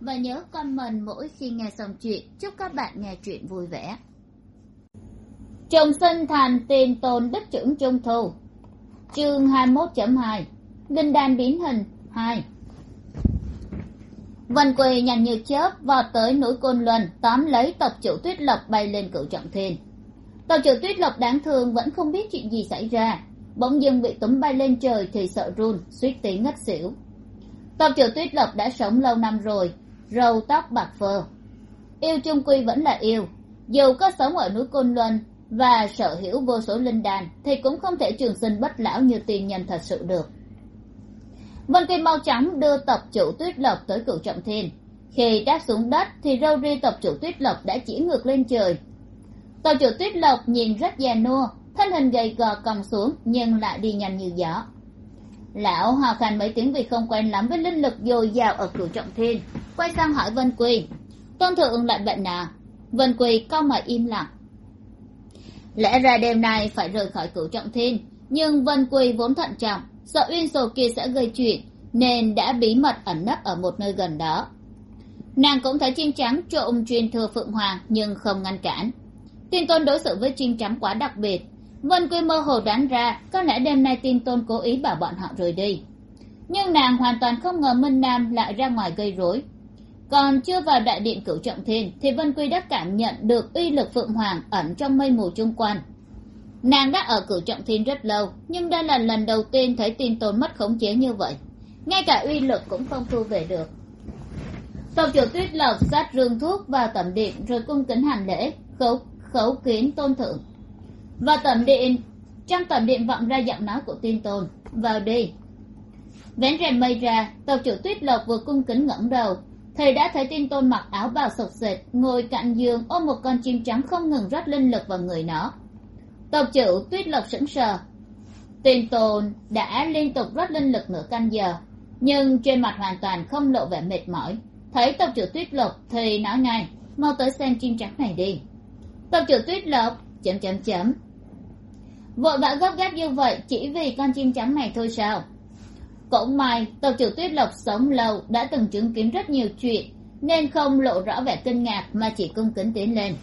và nhớ comment mỗi khi nghe xong chuyện. Chúc các bạn nghe chuyện vui vẻ. Trùng sinh thành tiền tồn đức trưởng trung thu. Chương hai mươi một hai. Linh đan biến hình hai. Vân quỳ nhanh như chớp vọt tới núi côn luân, tóm lấy tộc chủ tuyết lộc bay lên cựu trọng thiên. Tộc chủ tuyết lộc đáng thương vẫn không biết chuyện gì xảy ra. Bỗng dưng bị túm bay lên trời thì sợ run, suýt tí ngất xỉu. Tộc chủ tuyết lộc đã sống lâu năm rồi râu tóc bạc phơ. Yêu trung quy vẫn là yêu, dù có sống ở núi côn luân và sở hữu vô số linh đàn thì cũng không thể trường sinh bất lão như tiền nhân thật sự được. Vân kim mau chóng đưa tộc chủ tuyết lộc tới cửu trọng thiên. Khi đáp xuống đất thì râu ri tộc chủ tuyết lộc đã chỉ ngược lên trời. Tộc chủ tuyết lộc nhìn rất già nua, thân hình gầy gò còng xuống nhưng lại đi nhanh như gió. Lão hò khàn mấy tiếng vì không quen lắm với linh lực dồi dào ở cửu trọng thiên quay sang hỏi vân quy tôn thượng lại bệnh à? Vân quy cau mày im lặng. Lẽ ra đêm nay phải rời khỏi cửu trọng thiên, nhưng vân quy vốn thận trọng, sợ uyên sổ kia sẽ gây chuyện, nên đã bí mật ẩn nấp ở một nơi gần đó. Nàng cũng thấy chim trắng trộm truyền thừa phượng hoàng, nhưng không ngăn cản. Tin tôn đối xử với chim trắng quá đặc biệt, vân quy mơ hồ đoán ra có lẽ đêm nay tin tôn cố ý bảo bọn họ rời đi. Nhưng nàng hoàn toàn không ngờ minh nam lại ra ngoài gây rối còn chưa vào đại điện cửu trọng thiên thì vân quy đã cảm nhận được uy lực phượng hoàng ẩn trong mây mù chung quanh. Nàng đã ở cửu trọng thiên rất lâu, nhưng đây là lần đầu tiên thấy tin tôn mất khống chế như vậy. Ngay cả uy lực cũng không thu về được. Tộc chủ tuyết lộc sát rương thuốc vào tẩm điện rồi cung kính hành lễ, khấu khấu kiến tôn thượng. Và tẩm điện, trong tẩm điện vọng ra giọng nói của tin tôn, vào đi. Vén rèm mây ra, tộc chủ tuyết lộc vừa cung kính ngẩng đầu thầy đã thấy tin tôn mặc áo bào sộc sệt, ngồi cạnh giường ôm một con chim trắng không ngừng rót linh lực vào người nó. Tộc chủ tuyết lộc sững sờ. Tin tôn đã liên tục rót linh lực nửa canh giờ, nhưng trên mặt hoàn toàn không lộ vẻ mệt mỏi. Thấy tộc chủ tuyết lộc thì nói ngay, mau tới xem chim trắng này đi. Tộc chủ tuyết lộc chấm chấm chấm. Vội vã gấp gáp như vậy chỉ vì con chim trắng này thôi sao? Cũng may, tộc chủ tuyết lộc sống lâu, đã từng chứng kiến rất nhiều chuyện, nên không lộ rõ vẻ kinh ngạc mà chỉ cung kính tiến lên.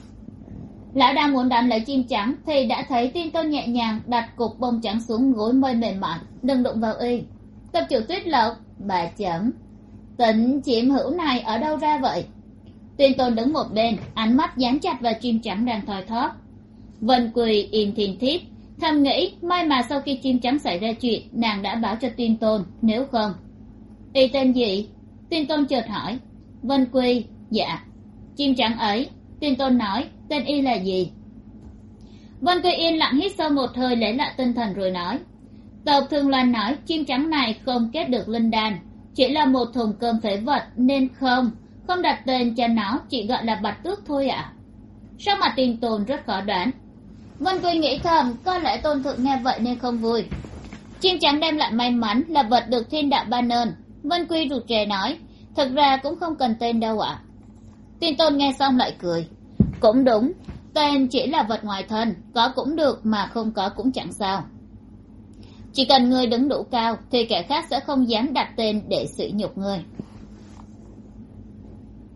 Lão đang muốn đánh lấy chim trắng thì đã thấy tin tôn nhẹ nhàng đặt cục bông trắng xuống gối mây mềm mại, đừng đụng vào y. Tộc chủ tuyết lộc, bà chấm, tính chiếm hữu này ở đâu ra vậy? Tuyên tôn đứng một bên, ánh mắt dán chặt vào chim trắng đang thoi thóp. Vân quỳ im thìn thít thầm nghĩ, may mà sau khi chim trắng xảy ra chuyện, nàng đã báo cho tuyên tôn, nếu không. Y tên gì? Tuyên tôn chợt hỏi. Vân quy dạ. Chim trắng ấy tuyên tôn nói, tên y là gì? Vân quy yên lặng hít sâu một hơi lấy lại tinh thần rồi nói. Tộc thường loan nói, chim trắng này không kết được linh đan. Chỉ là một thùng cơm phế vật, nên không. Không đặt tên cho nó, chỉ gọi là bạch tước thôi ạ. À? sao mà tin tồn rất khó đoán vân quy nghĩ thầm, có lẽ tôn thượng nghe vậy nên không vui. Chim trắng đem lại may mắn là vật được thiên đạo ban ơn. Vân quy rụt rè nói thật ra cũng không cần tên đâu ạ. À. tin tôn nghe xong lại cười. Cũng đúng, tên chỉ là vật ngoài thân, có cũng được mà không có cũng chẳng sao. Chỉ cần người đứng đủ cao thì kẻ khác sẽ không dám đặt tên để sỉ nhục người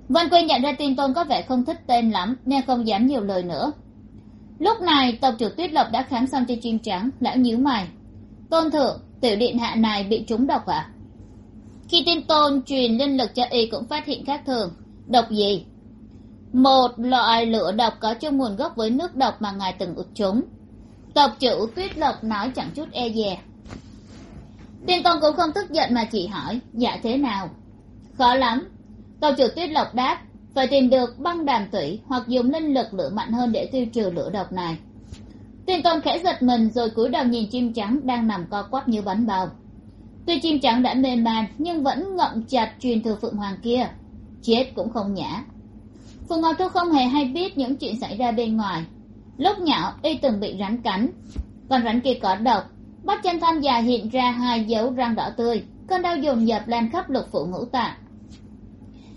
vân quy nhận ra tin tôn có vẻ không thích tên lắm, nên không dám nhiều lời nữa lúc này, tộc trưởng tuyết lộc đã khám xong cho chim trắng, lão nhíu mày. Tôn thượng, tiểu điện hạ này bị trúng độc à khi tin tôn truyền linh lực cho y cũng phát hiện khác thường. Độc gì? Một loại lửa độc có chung nguồn gốc với nước độc mà ngài từng ụt chúng tộc chủ tuyết lộc nói chẳng chút e dè. Tiên tôn cũng không tức giận mà chỉ hỏi dạ thế nào? Khó lắm. Tộc chủ tuyết lộc đáp phải tìm được băng đàm tủy hoặc dùng linh lực lửa mạnh hơn để tiêu trừ lửa độc này. Tiên tôn khẽ giật mình rồi cúi đầu nhìn chim trắng đang nằm co quắp như bánh bao. Tuy chim trắng đã mê man, nhưng vẫn ngậm chặt truyền thừa phượng hoàng kia. Chết cũng không nhả Phượng ngọc thu không hề hay biết những chuyện xảy ra bên ngoài. Lúc nhỏ y từng bị rắn cắn. Còn rắn kia có độc. Bắt chân thanh già hiện ra hai dấu răng đỏ tươi. Cơn đau dồn dập lan khắp lục phủ ngũ tạng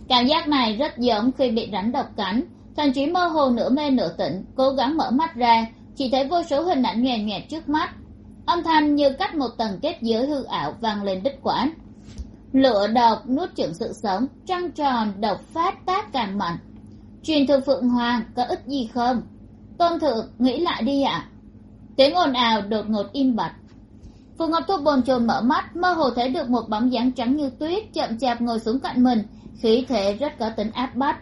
cảm giác này rất giống khi bị rắn độc cắn thần trí mơ hồ nửa mê nửa tỉnh, cố gắng mở mắt ra, chỉ thấy vô số hình ảnh nghèo nghẹt trước mắt. Âm thanh như cắt một tầng kết giới hư ảo vang lên đứt quãng. Lửa độc nuốt chửng sự sống, trăng tròn độc phát tác càng mạnh. Truyền thừa phượng hoàng có ích gì không? Tôn thượng, nghĩ lại đi ạ. Tiếng ồn ào đột ngột im bặt. Phù ngọc thu bồn chồn mở mắt, mơ hồ thấy được một bóng dáng trắng như tuyết chậm chạp ngồi xuống cạnh mình khí thế rất có tính áp bách.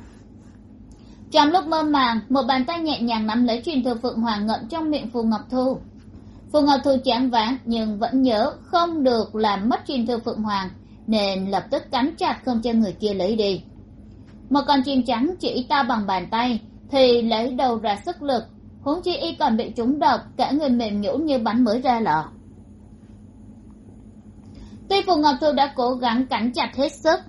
Trong lúc mơ màng, một bàn tay nhẹ nhàng nắm lấy truyền thừa phượng hoàng ngậm trong miệng phù ngọc thu. Phù ngọc thu chán váng, nhưng vẫn nhớ không được làm mất truyền thừa phượng hoàng, nên lập tức cắn chặt không cho người kia lấy đi. Một con chim trắng chỉ to bằng bàn tay, thì lấy đầu ra sức lực, huống chi y còn bị trúng độc, cả người mềm nhũn như bánh mới ra lò tuy phù ngọc thu đã cố gắng cắn chặt hết sức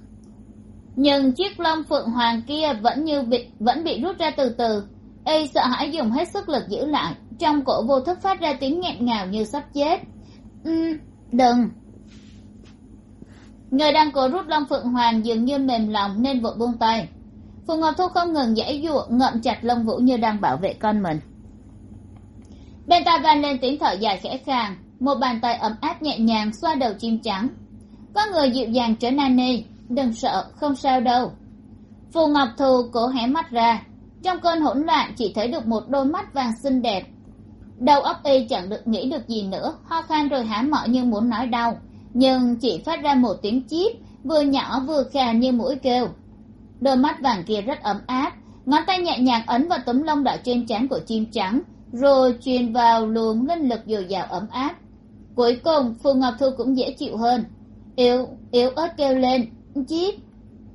nhưng chiếc lông phượng hoàng kia vẫn như bị, vẫn bị rút ra từ từ. Y sợ hãi dùng hết sức lực giữ lại. Trong cổ vô thức phát ra tiếng nghẹn ngào như sắp chết. Ừ đừng. Người đang cố rút lông phượng hoàng dường như mềm lòng nên vội buông tay. Phù ngọc thu không ngừng giãy giụa, ngậm chặt lông vũ như đang bảo vệ con mình. Bên tai vang lên tiếng thở dài khẽ khàng. Một bàn tay ấm áp nhẹ nhàng xoa đầu chim trắng. Có người dịu dàng trở nani đừng sợ, không sao đâu. Phù ngọc thù cố hé mắt ra. Trong cơn hỗn loạn, chỉ thấy được một đôi mắt vàng xinh đẹp. Đầu óc y chẳng được nghĩ được gì nữa, ho khan rồi há mọ như muốn nói đau. Nhưng chỉ phát ra một tiếng chip vừa nhỏ vừa khà như mũi kêu. Đôi mắt vàng kia rất ấm áp, ngón tay nhẹ nhàng ấn vào tấm lông đỏ trên trán của chim trắng, rồi truyền vào luồng linh lực dồi dào ấm áp. Cuối cùng, phù ngọc thu cũng dễ chịu hơn. Yếu yếu ớt kêu lên chip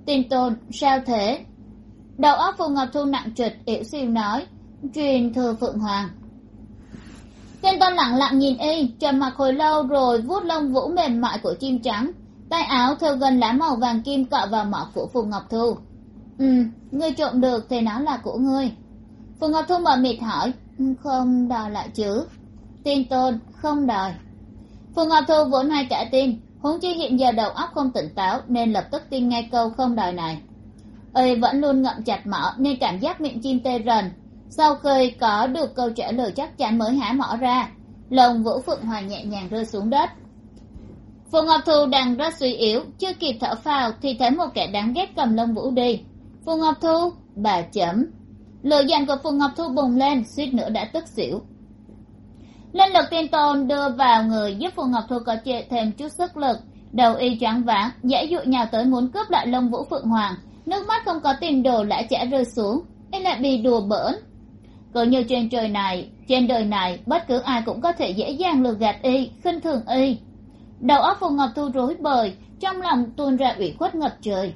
tin tôn sao thế? Đầu óc phù ngọc thu nặng trịch, yểu siêu nói, truyền thừa phượng hoàng. Tên tôn lặng lặng nhìn y, trầm mặc hồi lâu rồi vuốt lông vũ mềm mại của chim trắng, tay áo thêu gần lá màu vàng kim cọ vào mỏ của phù ngọc thu. Ừ ngươi trộm được thì nó là của ngươi. Phù ngọc thu mở mịt hỏi, không đòi lại chứ? Tin tôn không đòi. Phù ngọc thu vốn hay cả tin huống chi hiện giờ đầu óc không tỉnh táo nên lập tức tin ngay câu không đòi này ơi vẫn luôn ngậm chặt mỏ nên cảm giác miệng chim tê rần. Sau khi có được câu trả lời chắc chắn mới há mỏ ra lồng vũ phượng hoàng nhẹ nhàng rơi xuống đất. Phù ngọc thu đang rất suy yếu, chưa kịp thở phào thì thấy một kẻ đáng ghét cầm lông vũ đi. Phù ngọc thu bà chấm. Lựa giận của phù ngọc thu bùng lên, suýt nữa đã tức xỉu linh lực tiên tôn đưa vào người giúp phù ngọc thu có trệ thêm chút sức lực. Đầu y choáng váng, dễ dụ nhào tới muốn cướp lại lông vũ phượng hoàng. Nước mắt không có tiền đồ lại chả rơi xuống. Y lại bị đùa bỡn. Cứ như trên trời này, trên đời này, bất cứ ai cũng có thể dễ dàng lừa gạt y, khinh thường y. Đầu óc phù ngọc thu rối bời, trong lòng tuôn ra ủy khuất ngập trời.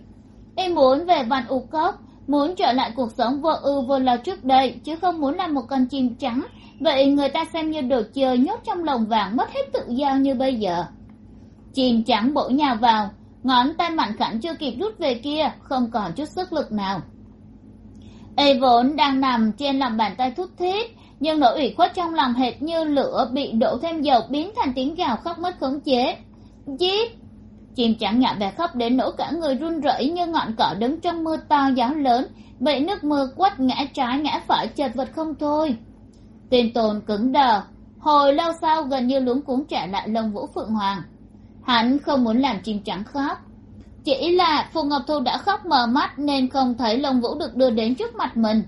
Y muốn về văn u cốc, muốn trở lại cuộc sống vô ưu vô lo trước đây, chứ không muốn làm một con chim trắng vậy người ta xem như đồ chơi nhốt trong lồng vàng mất hết tự do như bây giờ. Chim trắng bổ nhào vào, ngón tay mạnh khảnh chưa kịp rút về kia, không còn chút sức lực nào. Ê, vốn đang nằm trên lòng bàn tay thút thít, nhưng nỗi ủy khuất trong lòng hệt như lửa bị đổ thêm dầu biến thành tiếng gào khóc mất khống chế. Chít! Chim trắng nhỏ bè khóc đến nỗi cả người run rẩy như ngọn cỏ đứng trong mưa to gió lớn, bị nước mưa quất ngã trái ngã phải chật vật không thôi. Tuyên tồn cứng đờ, hồi lâu sau gần như luống cuống trả lại lông vũ phượng hoàng. Hắn không muốn làm chim trắng khóc. Chỉ là phù ngọc thu đã khóc mờ mắt nên không thấy lông vũ được đưa đến trước mặt mình.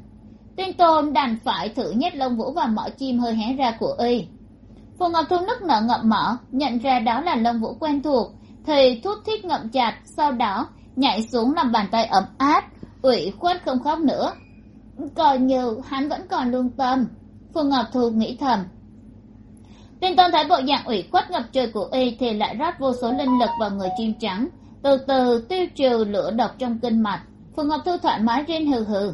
Tuyên tôn đành phải thử nhét lông vũ vào mỏ chim hơi hé ra của y. Phù ngọc thu nức nở ngậm mỏ, nhận ra đó là lông vũ quen thuộc, thì thút thít ngậm chặt, sau đó nhảy xuống làm bàn tay ấm áp, ủy khuất không khóc nữa. Coi như hắn vẫn còn lương tâm phù ngọc thu nghĩ thầm. Tên tôn Thái bộ dạng ủy khuất ngập trời của y thì lại rót vô số linh lực vào người chim trắng, từ từ tiêu trừ lửa độc trong kinh mạch. Phù ngọc thu thoải mái riêng hừ hừ.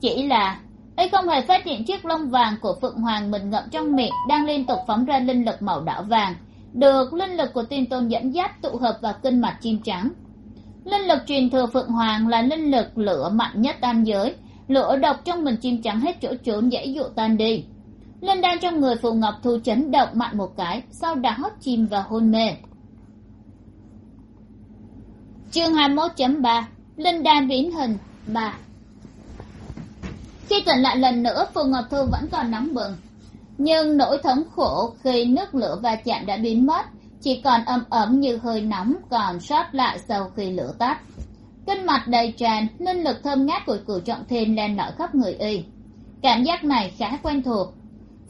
Chỉ là, y không hề phát hiện chiếc lông vàng của phượng hoàng mình ngậm trong miệng đang liên tục phóng ra linh lực màu đỏ vàng, được linh lực của tiên tôn dẫn dắt tụ hợp vào kinh mạch chim trắng. Linh lực truyền thừa phượng hoàng là linh lực lửa mạnh nhất tam giới lửa độc trong mình chim trắng hết chỗ trốn dãy dụ tan đi. Linh đan trong người phù ngọc thu chấn động mạnh một cái, sau đó chìm vào hôn mê. Chương hai mươi một ba, linh đan biến hình, ba. Khi tỉnh lại lần nữa, phù ngọc thu vẫn còn nóng bừng. Nhưng nỗi thống khổ khi nước lửa va chạm đã biến mất, chỉ còn ấm ấm như hơi nóng còn sót lại sau khi lửa tắt kinh mạch đầy tràn linh lực thơm ngát của cửu trọng thiên len lỏi khắp người y. Cảm giác này khá quen thuộc.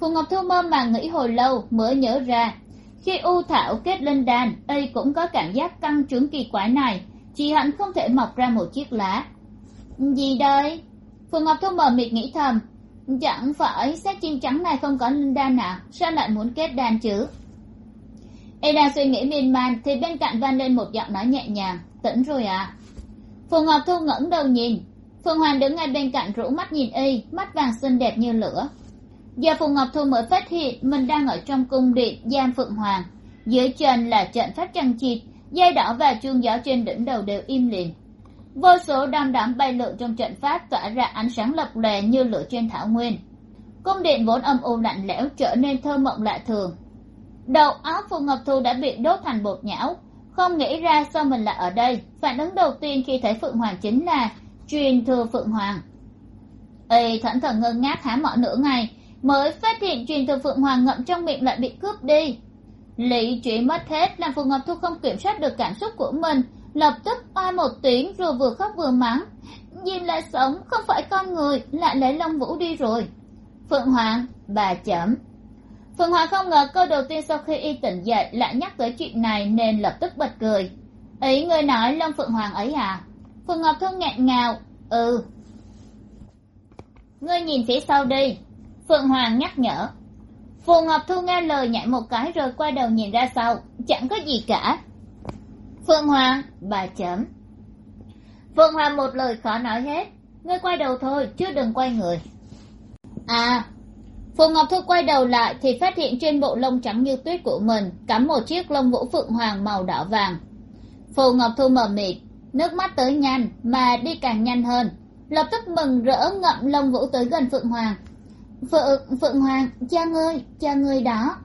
Phù ngọc thu mơ màng nghĩ hồi lâu mới nhớ ra, khi u thảo kết linh đan, y cũng có cảm giác căng trướng kỳ quái này, chỉ hẳn không thể mọc ra một chiếc lá. Gì đây? Phù ngọc thu mờ mịt nghĩ thầm. Chẳng phải xác chim trắng này không có linh đan nào sao lại muốn kết đan chứ? Y đang suy nghĩ miên man, thì bên cạnh vang lên một giọng nói nhẹ nhàng. Tỉnh rồi à phù ngọc thu ngẩng đầu nhìn. Phượng hoàng đứng ngay bên cạnh rũ mắt nhìn y, mắt vàng xinh đẹp như lửa. Giờ phù ngọc thu mới phát hiện mình đang ở trong cung điện giam phượng hoàng. Dưới chân là trận pháp trăng chịt, dây đỏ và chuông gió trên đỉnh đầu đều im liền. vô số đom đóm bay lượn trong trận pháp tỏa ra ánh sáng lập lòe như lửa trên thảo nguyên. Cung điện vốn âm u lạnh lẽo trở nên thơ mộng lạ thường. Đầu áo phù ngọc thu đã bị đốt thành bột nhão không nghĩ ra sao mình lại ở đây. Phản ứng đầu tiên khi thấy phượng hoàng chính là truyền thừa phượng hoàng. Ây thẫn thờ ngơ ngác há mỏ nửa ngày, mới phát hiện truyền thừa phượng hoàng ngậm trong miệng lại bị cướp đi. Lý trí mất hết làm phù ngọc thu không kiểm soát được cảm xúc của mình, lập tức oai một tiếng rồi vừa khóc vừa mắng. Diêm lại sống, không phải con người, lại lấy long vũ đi rồi. Phượng hoàng, bà chấm phượng hoàng không ngờ câu đầu tiên sau khi y tỉnh dậy lại nhắc tới chuyện này nên lập tức bật cười. Ấy người nói long phượng hoàng ấy à? Phượng ngọc thương nghẹn ngào ừ. Ngươi nhìn phía sau đi, phượng hoàng nhắc nhở. Phù ngọc thu nghe lời nhảy một cái rồi quay đầu nhìn ra sau, chẳng có gì cả. Phượng hoàng, bà chấm. Phượng hoàng một lời khó nói hết, ngươi quay đầu thôi, chứ đừng quay người. À phù ngọc thu quay đầu lại thì phát hiện trên bộ lông trắng như tuyết của mình cắm một chiếc lông vũ phượng hoàng màu đỏ vàng. Phù ngọc thu mờ mịt nước mắt tới nhanh mà đi càng nhanh hơn. Lập tức mừng rỡ ngậm lông vũ tới gần phượng hoàng. Phượng phượng hoàng, cha ngươi cha ngươi đó.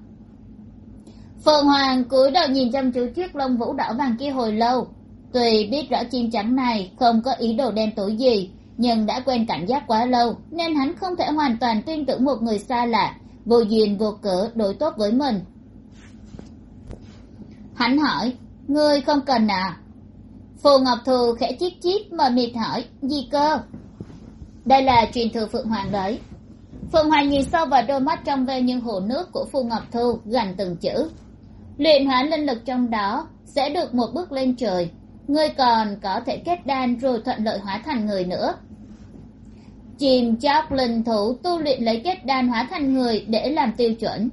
Phượng hoàng cúi đầu nhìn chăm chú chiếc lông vũ đỏ vàng kia hồi lâu. Tuy biết rõ chim trắng này không có ý đồ đen tối gì nhưng đã quen cảm giác quá lâu, nên hắn không thể hoàn toàn tin tưởng một người xa lạ. Vô duyên, vô cớ, đối tốt với mình. Hắn hỏi, ngươi không cần à? Phù ngọc thù khẽ chít chít mờ mịt hỏi, gì cơ? Đây là truyền thừa phượng hoàng đấy. Phượng hoàng nhìn sâu vào đôi mắt trong veo như hồ nước của phù ngọc thu gằn từng chữ. Luyện hóa linh lực trong đó sẽ được một bước lên trời. Ngươi còn có thể kết đan rồi thuận lợi hóa thành người nữa chìm chóc linh thủ tu luyện lấy kết đan hóa thành người để làm tiêu chuẩn.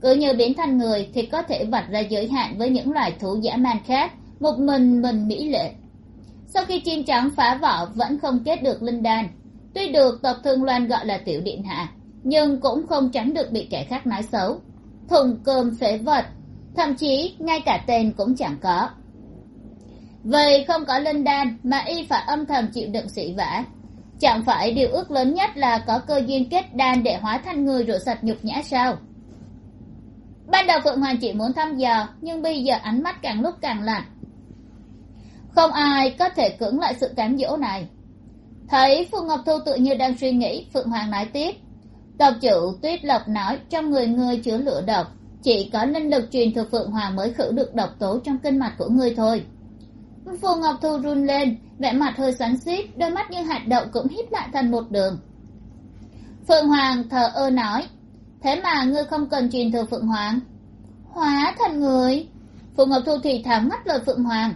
Cứ như biến thành người thì có thể vạch ra giới hạn với những loài thú dã man khác, một mình mình mỹ lệ. Sau khi chim trắng phá vỏ, vẫn không kết được linh đan. Tuy được tộc thương loan gọi là tiểu điện hạ, nhưng cũng không tránh được bị kẻ khác nói xấu. Thùng cơm phế vật, thậm chí ngay cả tên cũng chẳng có. Vậy không có linh đan mà y phải âm thầm chịu đựng sĩ vã chẳng phải điều ước lớn nhất là có cơ duyên kết đan để hóa thành người rửa sạch nhục nhã sao? Ban đầu phượng hoàng chỉ muốn thăm dò, nhưng bây giờ ánh mắt càng lúc càng lạnh. Không ai có thể cưỡng lại sự cám dỗ này. Thấy phù ngọc thu tự như đang suy nghĩ, phượng hoàng nói tiếp. Tộc chủ tuyết lộc nói, trong người ngươi chứa lửa độc, chỉ có linh lực truyền từ phượng hoàng mới khử được độc tố trong kinh mạch của ngươi thôi phù ngọc thu run lên, vẻ mặt hơi xoắn xít đôi mắt như hạt đậu cũng hít lại thành một đường. Phượng hoàng thờ ơ nói, thế mà ngươi không cần truyền thừa phượng hoàng. Hóa thành người? Phù ngọc thu thì thảo ngắt lời phượng hoàng.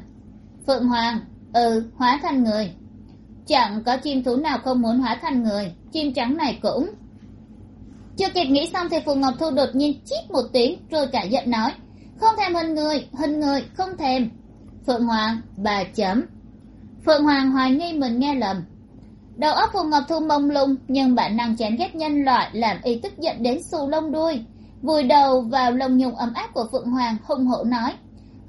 Phượng hoàng ừ hóa thành người. Chẳng có chim thú nào không muốn hóa thành người, chim trắng này cũng. Chưa kịp nghĩ xong thì phù ngọc thu đột nhiên chít một tiếng, rồi cả giận nói, không thèm hình người hình người, không thèm phượng hoàng, bà chấm. Phượng hoàng hoài nghi mình nghe lầm. Đầu óc phù ngọc thu mông lung, nhưng bản năng chán ghét nhân loại làm y tức giận đến xù lông đuôi. Vùi đầu vào lồng nhung ấm áp của phượng hoàng, hung hổ nói,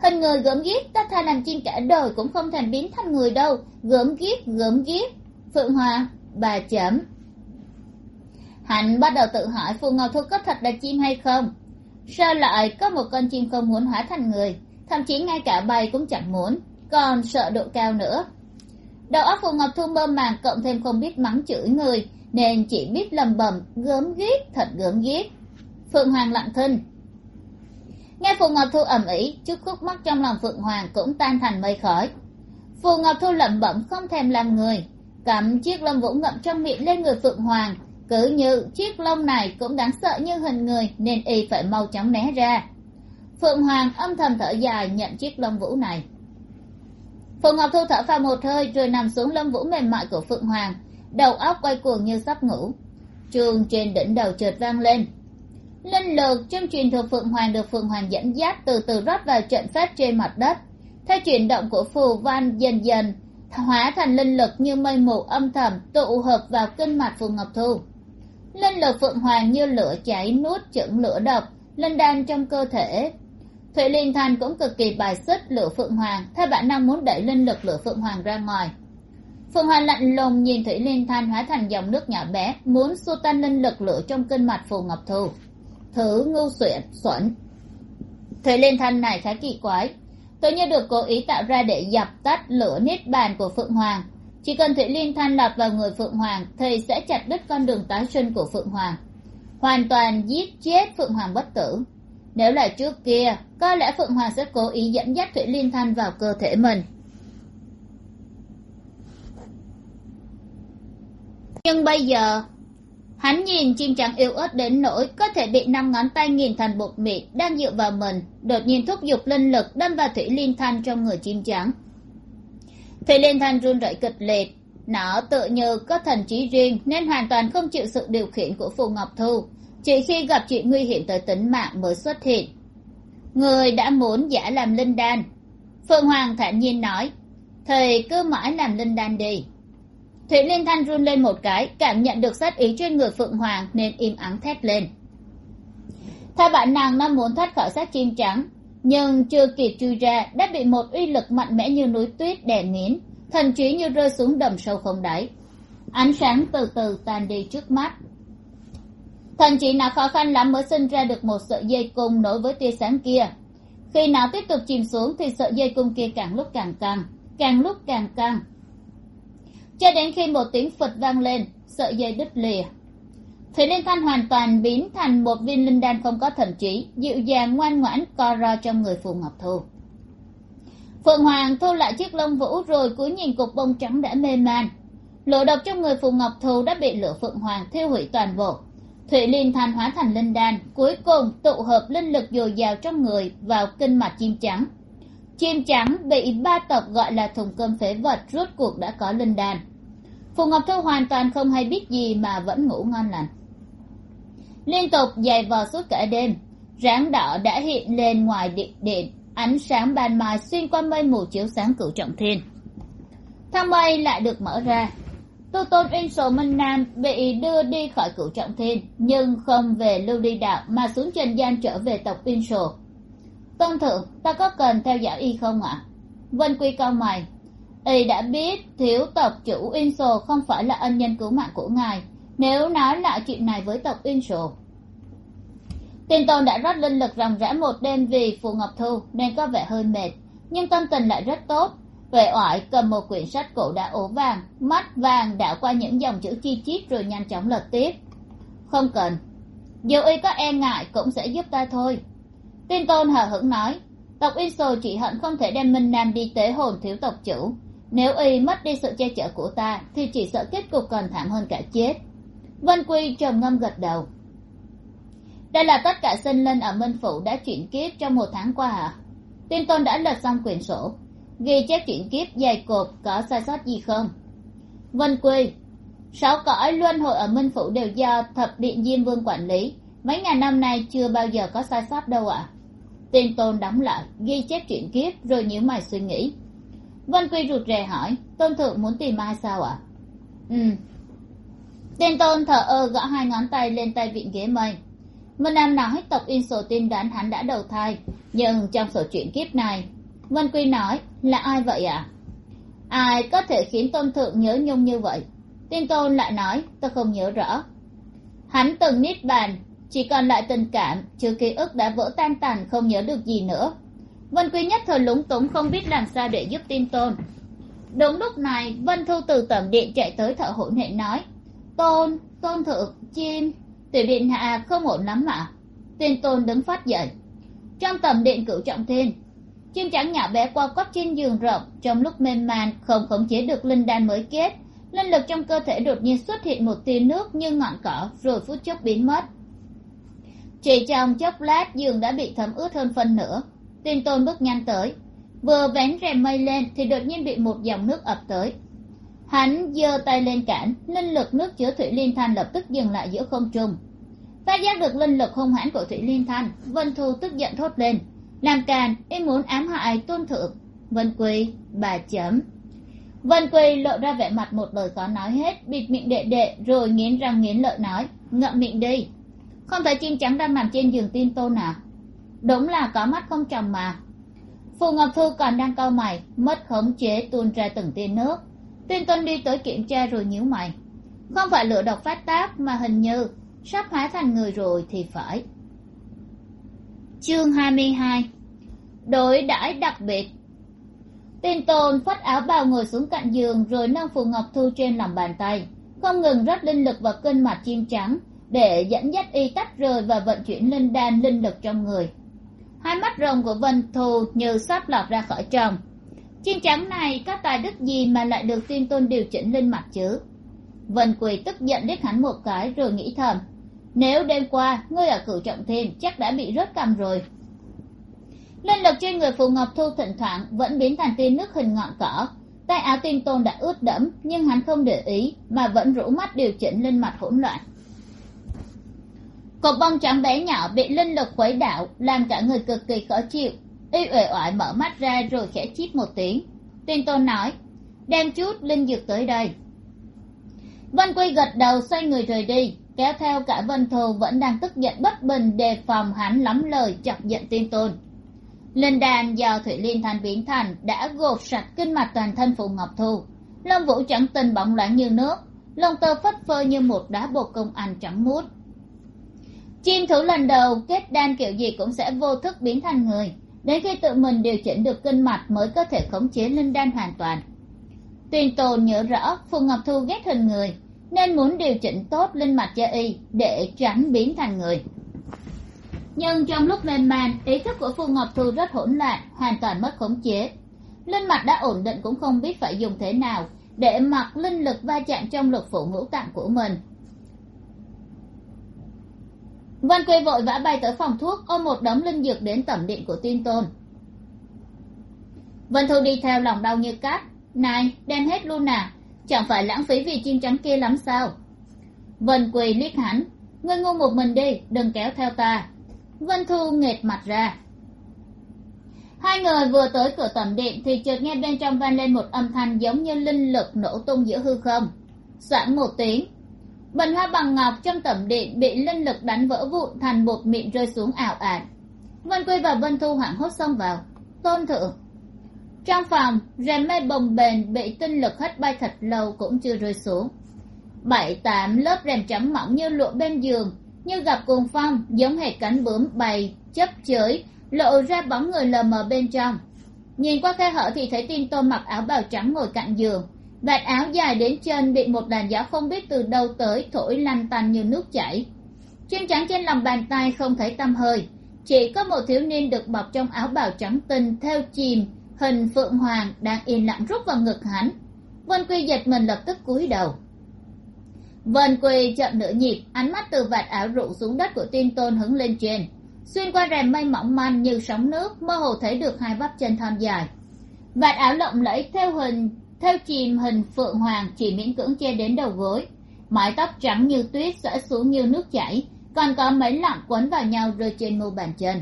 hình người gớm ghiếc, ta tha làm chim cả đời cũng không thành biến thành người đâu. Gớm ghiếc gớm ghiếc. Phượng hoàng, bà chấm. Hắn bắt đầu tự hỏi phù ngọc thu có thật là chim hay không? Sao lại có một con chim không muốn hóa thành người? Thậm chí ngay cả bay cũng chẳng muốn, còn sợ độ cao nữa. Đầu óc phù ngọc thu mơ màng, cộng thêm không biết mắng chửi người, nên chỉ biết lầm bầm, gớm ghiếc, thật gớm ghiếc. Phượng hoàng lặng thinh. Nghe phù ngọc thu ầm ĩ, chút khúc mắc trong lòng phượng hoàng cũng tan thành mây khói. Phù ngọc thu lẩm bẩm không thèm làm người cắm chiếc lông vũ ngậm trong miệng lên người phượng hoàng, cứ như chiếc lông này cũng đáng sợ như hình người, nên y phải mau chóng né ra phượng hoàng âm thầm thở dài nhận chiếc lông vũ này. Phượng ngọc thu thở phào một hơi rồi nằm xuống lông vũ mềm mại của phượng hoàng, đầu óc quay cuồng như sắp ngủ. Chuông trên đỉnh đầu chợt vang lên. Linh lực trong truyền thừa phượng hoàng được phượng hoàng dẫn dắt từ từ rót vào trận pháp trên mặt đất. Theo chuyển động của phù văn dần dần, hóa thành linh lực như mây mù âm thầm tụ hợp vào kinh mạch phù ngọc thu. Linh lực phượng hoàng như lửa cháy nuốt chửng lửa độc, linh đan trong cơ thể thủy Linh thanh cũng cực kỳ bài xích lửa phượng hoàng. Theo bản năng muốn đẩy linh lực lửa phượng hoàng ra ngoài. Phượng hoàng lạnh lùng nhìn thủy Linh thanh hóa thành dòng nước nhỏ bé, muốn xua tan linh lực lửa trong kinh mạch phù ngọc thù. Thử ngưu xuyển xuẩn. Thủy Linh thanh này khá kỳ quái. Tự như được cố ý tạo ra để dập tắt lửa niết bàn của phượng hoàng. Chỉ cần thủy Linh thanh lọt vào người phượng hoàng thì sẽ chặt đứt con đường tái sinh của phượng hoàng. Hoàn toàn giết chết phượng hoàng bất tử nếu là trước kia, có lẽ phượng hoàng sẽ cố ý dẫn dắt thủy liên thanh vào cơ thể mình. Nhưng bây giờ, hắn nhìn chim trắng yếu ớt đến nỗi có thể bị năm ngón tay nghiền thành bột mịn đang dựa vào mình, đột nhiên thúc giục linh lực đâm vào thủy liên thanh trong người chim trắng thủy liên thanh run rẩy kịch liệt nó tự như có thần trí riêng nên hoàn toàn không chịu sự điều khiển của phù ngọc thu chỉ khi gặp chuyện nguy hiểm tới tính mạng mới xuất hiện. Người đã muốn giả làm linh đan. Phượng hoàng thản nhiên nói, thầy cứ mãi làm linh đan đi. Thủy liên thanh run lên một cái, cảm nhận được sát ý trên người phượng hoàng nên im ắng thét lên. Theo bản năng nó muốn thoát khỏi xác chim trắng, nhưng chưa kịp chui ra đã bị một uy lực mạnh mẽ như núi tuyết đè nghiến thậm chí như rơi xuống đầm sâu không đáy. Ánh sáng từ từ tan đi trước mắt thần chỉ nào khó khăn lắm mới sinh ra được một sợi dây cung nối với tia sáng kia. Khi nào tiếp tục chìm xuống thì sợi dây cung kia càng lúc càng căng, càng lúc càng căng. Cho đến khi một tiếng phật vang lên, sợi dây đứt lìa. Thủy liên thanh hoàn toàn biến thành một viên linh đan không có thần trí, dịu dàng, ngoan ngoãn, co ro trong người phù ngọc thu. Phượng hoàng thu lại chiếc lông vũ rồi cúi nhìn cục bông trắng đã mê man. Lộ độc trong người phù ngọc thu đã bị lửa phượng hoàng thiêu hủy toàn bộ. Thụy liên thanh hóa thành linh đan, cuối cùng tụ hợp linh lực dồi dào trong người vào kinh mạch chim trắng. Chim trắng bị ba tộc gọi là thùng cơm phế vật rốt cuộc đã có linh đan. Phù ngọc thu hoàn toàn không hay biết gì mà vẫn ngủ ngon lành. Liên tục dày vò suốt cả đêm, ráng đỏ đã hiện lên ngoài điện điện ánh sáng ban mai xuyên qua mây mù chiếu sáng cửu trọng thiên. Thang mây lại được mở ra tư tôn uyên sổ minh nam bị đưa đi khỏi cửu trọng thiên, nhưng không về lưu đi đạo mà xuống trần gian trở về tộc uyên sổ tôn thượng, ta có cần theo dõi y không ạ? Vân quy cao mày. Y đã biết thiếu tộc chủ uyên sổ không phải là ân nhân cứu mạng của ngài, nếu nói lại chuyện này với tộc uyên sổ tiền tôn đã rót linh lực ròng rã một đêm vì phù ngọc thu nên có vẻ hơi mệt, nhưng tâm tình lại rất tốt vệ oải cầm một quyển sách cổ đã ố vàng, mắt vàng đảo qua những dòng chữ chi chít rồi nhanh chóng lật tiếp. Không cần, dù y có e ngại cũng sẽ giúp ta thôi. Tuyên tôn hờ hững nói, tộc y sồ chỉ hận không thể đem minh nam đi tế hồn thiếu tộc chủ. Nếu y mất đi sự che chở của ta, thì chỉ sợ kết cục còn thảm hơn cả chết. Vân quy trầm ngâm gật đầu. Đây là tất cả sinh linh ở minh phủ đã chuyển kiếp trong một tháng qua hả? Tuyên tôn đã lật xong quyển sổ ghi chép chuyện kiếp dày cộp có sai sót gì không? Vân quy, sáu cõi luân hồi ở minh phủ đều do thập điện diêm vương quản lý. Mấy ngàn năm nay chưa bao giờ có sai sót đâu ạ. À? tôn đóng lại, ghi chép chuyện kiếp rồi nhíu mày suy nghĩ. Vân quy rụt rè hỏi, tôn thượng muốn tìm ai sao ạ? À? ừ. Tên tôn thở ơ gõ hai ngón tay lên tay vịn ghế mây. Vân nam nói tộc in sổ tin đoán hắn đã đầu thai, nhưng trong sổ chuyện kiếp này vân quy nói, là ai vậy ạ? À? ai có thể khiến tôn thượng nhớ nhung như vậy? Tiên tôn lại nói ta không nhớ rõ. Hắn từng niết bàn, chỉ còn lại tình cảm, chứ ký ức đã vỡ tan tành, không nhớ được gì nữa. Vân quy nhất thời lúng túng không biết làm sao để giúp tiên tôn. Đúng lúc này, vân thu từ tầm điện chạy tới thợ hỗn hệ nói, tôn tôn thượng, chim, tiểu điện hạ không ổn lắm mà tiên tôn đứng phát dậy. Trong tầm điện cửu trọng thiên chim trắng nhỏ bé qua quắp trên giường rộng, trong lúc mềm man, không khống chế được linh đan mới kết, linh lực trong cơ thể đột nhiên xuất hiện một tia nước như ngọn cỏ, rồi phút chốc biến mất. Chỉ trong chốc lát, giường đã bị thấm ướt hơn phân nửa. Tin tôn bước nhanh tới. Vừa vén rèm mây lên thì đột nhiên bị một dòng nước ập tới. Hắn giơ tay lên cản, linh lực nước chứa thủy liên thanh lập tức dừng lại giữa không trung. Phát giác được linh lực hung hãn của thủy liên thanh vân thu tức giận thốt lên làm càn, em muốn ám hại, tôn thượng. Vân quy, bà chấm. Vân quy lộ ra vẻ mặt một lời khó nói hết, bịt miệng đệ đệ, rồi nghiến răng nghiến lợi nói, ngậm miệng đi. Không thấy chim trắng đang nằm trên giường tin tôn à? Đúng là có mắt không chồng mà. Phù ngọc thu còn đang cau mày, mất khống chế tuôn ra từng tia nước. Tuyên tôn đi tới kiểm tra rồi nhíu mày. Không phải lửa độc phát tác mà hình như sắp hóa thành người rồi thì phải chương hai mươi hai. Đối đãi đặc biệt. Tiên tôn phất áo bào ngồi xuống cạnh giường rồi nâng phù ngọc thu trên lòng bàn tay. Không ngừng rót linh lực vào kinh mạch chim trắng để dẫn dắt y tách rời và vận chuyển linh đan linh lực trong người. Hai mắt rồng của vân thù như sắp lọt ra khỏi tròng. Chim trắng này có tài đức gì mà lại được tiên tôn điều chỉnh linh mạch chứ? Vân quỳ tức giận liếc hắn một cái rồi nghĩ thầm nếu đêm qua ngươi ở cửu trọng thiên, chắc đã bị rớt cằm rồi. Linh lực trên người phù ngọc thu thỉnh thoảng vẫn biến thành tia nước hình ngọn cỏ. Tay áo tiên tôn đã ướt đẫm, nhưng hắn không để ý, mà vẫn rũ mắt điều chỉnh lên mặt hỗn loạn. Cột bông trắng bé nhỏ bị linh lực khuấy đảo, làm cả người cực kỳ khó chịu. Y uể oải mở mắt ra rồi khẽ chít một tiếng. Tiên tôn nói, đem chút linh dược tới đây. Vân quy gật đầu, xoay người rời đi kéo theo cả vân thù vẫn đang tức giận bất bình đề phòng hắn lắm lời chọc giận tiên tôn. Linh đàn do thủy liên thành biến thành đã gột sạch kinh mạch toàn thân phù ngọc thu. Lông vũ trắng tình bóng loạn như nước. Lông tơ phất phơ như một đá bột công anh trắng mút. Chim thú lần đầu, kết đan kiểu gì cũng sẽ vô thức biến thành người. Đến khi tự mình điều chỉnh được kinh mạch mới có thể khống chế linh đan hoàn toàn. Tuyên tồn nhớ rõ phù ngọc thu ghét hình người nên muốn điều chỉnh tốt linh mạch cho y để tránh biến thành người. Nhưng trong lúc mềm man, ý thức của phù ngọc thu rất hỗn loạn, hoàn toàn mất khống chế. Linh mạch đã ổn định cũng không biết phải dùng thế nào để mặc linh lực va chạm trong lục phủ ngũ tạng của mình. Văn quê vội vã bay tới phòng thuốc, ôm một đống linh dược đến tẩm điện của tiên tôn. Vân thu đi theo lòng đau như cát, này, đem hết luôn à? Chẳng phải lãng phí vì chim trắng kia lắm sao? Vân quỳ liếc hắn. Ngươi ngu một mình đi, đừng kéo theo ta. Vân thu nghệt mặt ra. Hai người vừa tới cửa tẩm điện thì chợt nghe bên trong vang lên một âm thanh giống như linh lực nổ tung giữa hư không. Soạn một tiếng. Bình hoa bằng ngọc trong tẩm điện bị linh lực đánh vỡ vụn thành bột mịn rơi xuống ảo ạt. Vân quy và vân thu hoảng hốt xông vào. Tôn thượng trong phòng rèm mây bồng bềnh bị tinh lực hất bay thật lâu cũng chưa rơi xuống. Bảy, tám lớp rèm trắng mỏng như lụa bên giường, như gặp cuồng phong, giống hệt cánh bướm bày chấp chới, lộ ra bóng người lờ mờ bên trong. Nhìn qua khe hở thì thấy tin tôn mặc áo bào trắng ngồi cạnh giường, vạt áo dài đến chân bị một làn gió không biết từ đâu tới thổi lăn tăn như nước chảy. Chim trắng trên lòng bàn tay không thấy tăm hơi, chỉ có một thiếu niên được bọc trong áo bào trắng tinh theo chìm hình phượng hoàng đang yên lặng rút vào ngực hắn. Vân quy giật mình lập tức cúi đầu. Vân quy chậm nửa nhịp, ánh mắt từ vạt áo rụ xuống đất của tiên tôn hứng lên trên. Xuyên qua rèm mây mỏng manh như sóng nước, mơ hồ thấy được hai bắp chân thon dài. Vạt áo lộng lẫy theo hình, theo chìm hình phượng hoàng chỉ miễn cưỡng che đến đầu gối. Mái tóc trắng như tuyết xõa xuống như nước chảy, còn có mấy lặng quấn vào nhau rơi trên mu bàn chân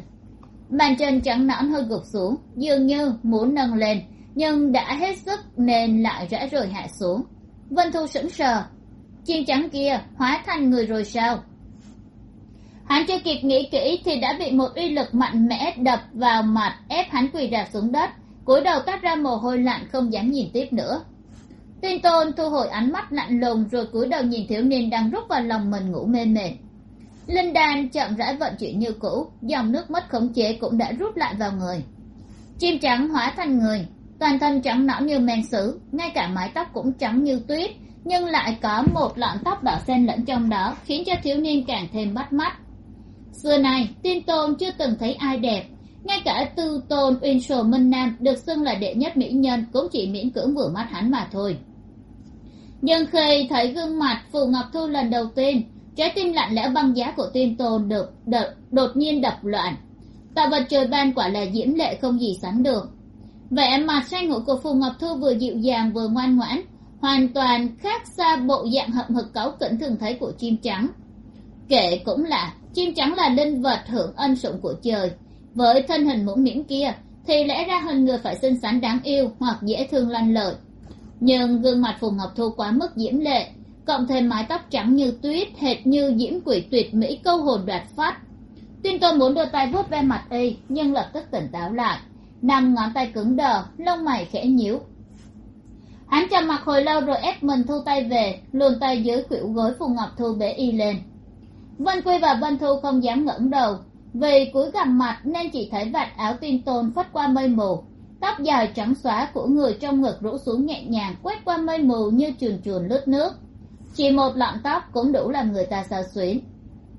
bàn chân trắng nõn hơi gục xuống, dường như muốn nâng lên, nhưng đã hết sức nên lại rã rời hạ xuống. Vân thu sững sờ chim trắng kia hóa thành người rồi sao? Hắn chưa kịp nghĩ kỹ thì đã bị một uy lực mạnh mẽ đập vào mặt ép hắn quỳ rạp xuống đất, cúi đầu toát ra mồ hôi lạnh không dám nhìn tiếp nữa. Tuyên tôn thu hồi ánh mắt lạnh lùng rồi cúi đầu nhìn thiếu niên đang rút vào lòng mình ngủ mê mệt linh đan chậm rãi vận chuyển như cũ, dòng nước mất khống chế cũng đã rút lại vào người. Chim trắng hóa thành người, toàn thân trắng nõn như men sứ, ngay cả mái tóc cũng trắng như tuyết, nhưng lại có một lọn tóc đỏ xen lẫn trong đó, khiến cho thiếu niên càng thêm bắt mắt. Xưa này tiên tôn chưa từng thấy ai đẹp, ngay cả tư tôn uyên sồ minh nam được xưng là đệ nhất mỹ nhân cũng chỉ miễn cưỡng vừa mắt hắn mà thôi. Nhưng khi thấy gương mặt phù ngọc thu lần đầu tiên trái tim lạnh lẽo băng giá của tiên tôn được đợt, đột nhiên đập loạn. Tạo vật trời ban quả là diễm lệ không gì sánh được. Vẻ mặt xanh ngủ của phù ngọc thu vừa dịu dàng vừa ngoan ngoãn hoàn toàn khác xa bộ dạng hậm hực cáu kỉnh thường thấy của chim trắng. Kể cũng là chim trắng là linh vật hưởng ân sủng của trời. Với thân hình mũm mĩm kia thì lẽ ra hình người phải xinh xắn đáng yêu hoặc dễ thương lanh lợi. Nhưng gương mặt phù ngọc thu quá mức diễm lệ cộng thêm mái tóc trắng như tuyết, hệt như diễm quỷ tuyệt mỹ câu hồn đoạt phát. Tin tôi muốn đưa tay vuốt ve mặt y, nhưng lập tức tỉnh táo lại. Năm ngón tay cứng đờ, lông mày khẽ nhíu. Hắn trầm mặc hồi lâu rồi ép mình thu tay về, luồn tay dưới khuỷu gối phù ngọc thu bế y lên. Vân quy và vân thu không dám ngẩng đầu. Vì cúi gằm mặt nên chỉ thấy vạt áo tin tôn phất qua mây mù. Tóc dài trắng xóa của người trong ngực rũ xuống nhẹ nhàng, quét qua mây mù như chuồn chuồn lướt nước chỉ một lọn tóc cũng đủ làm người ta sao xuyến.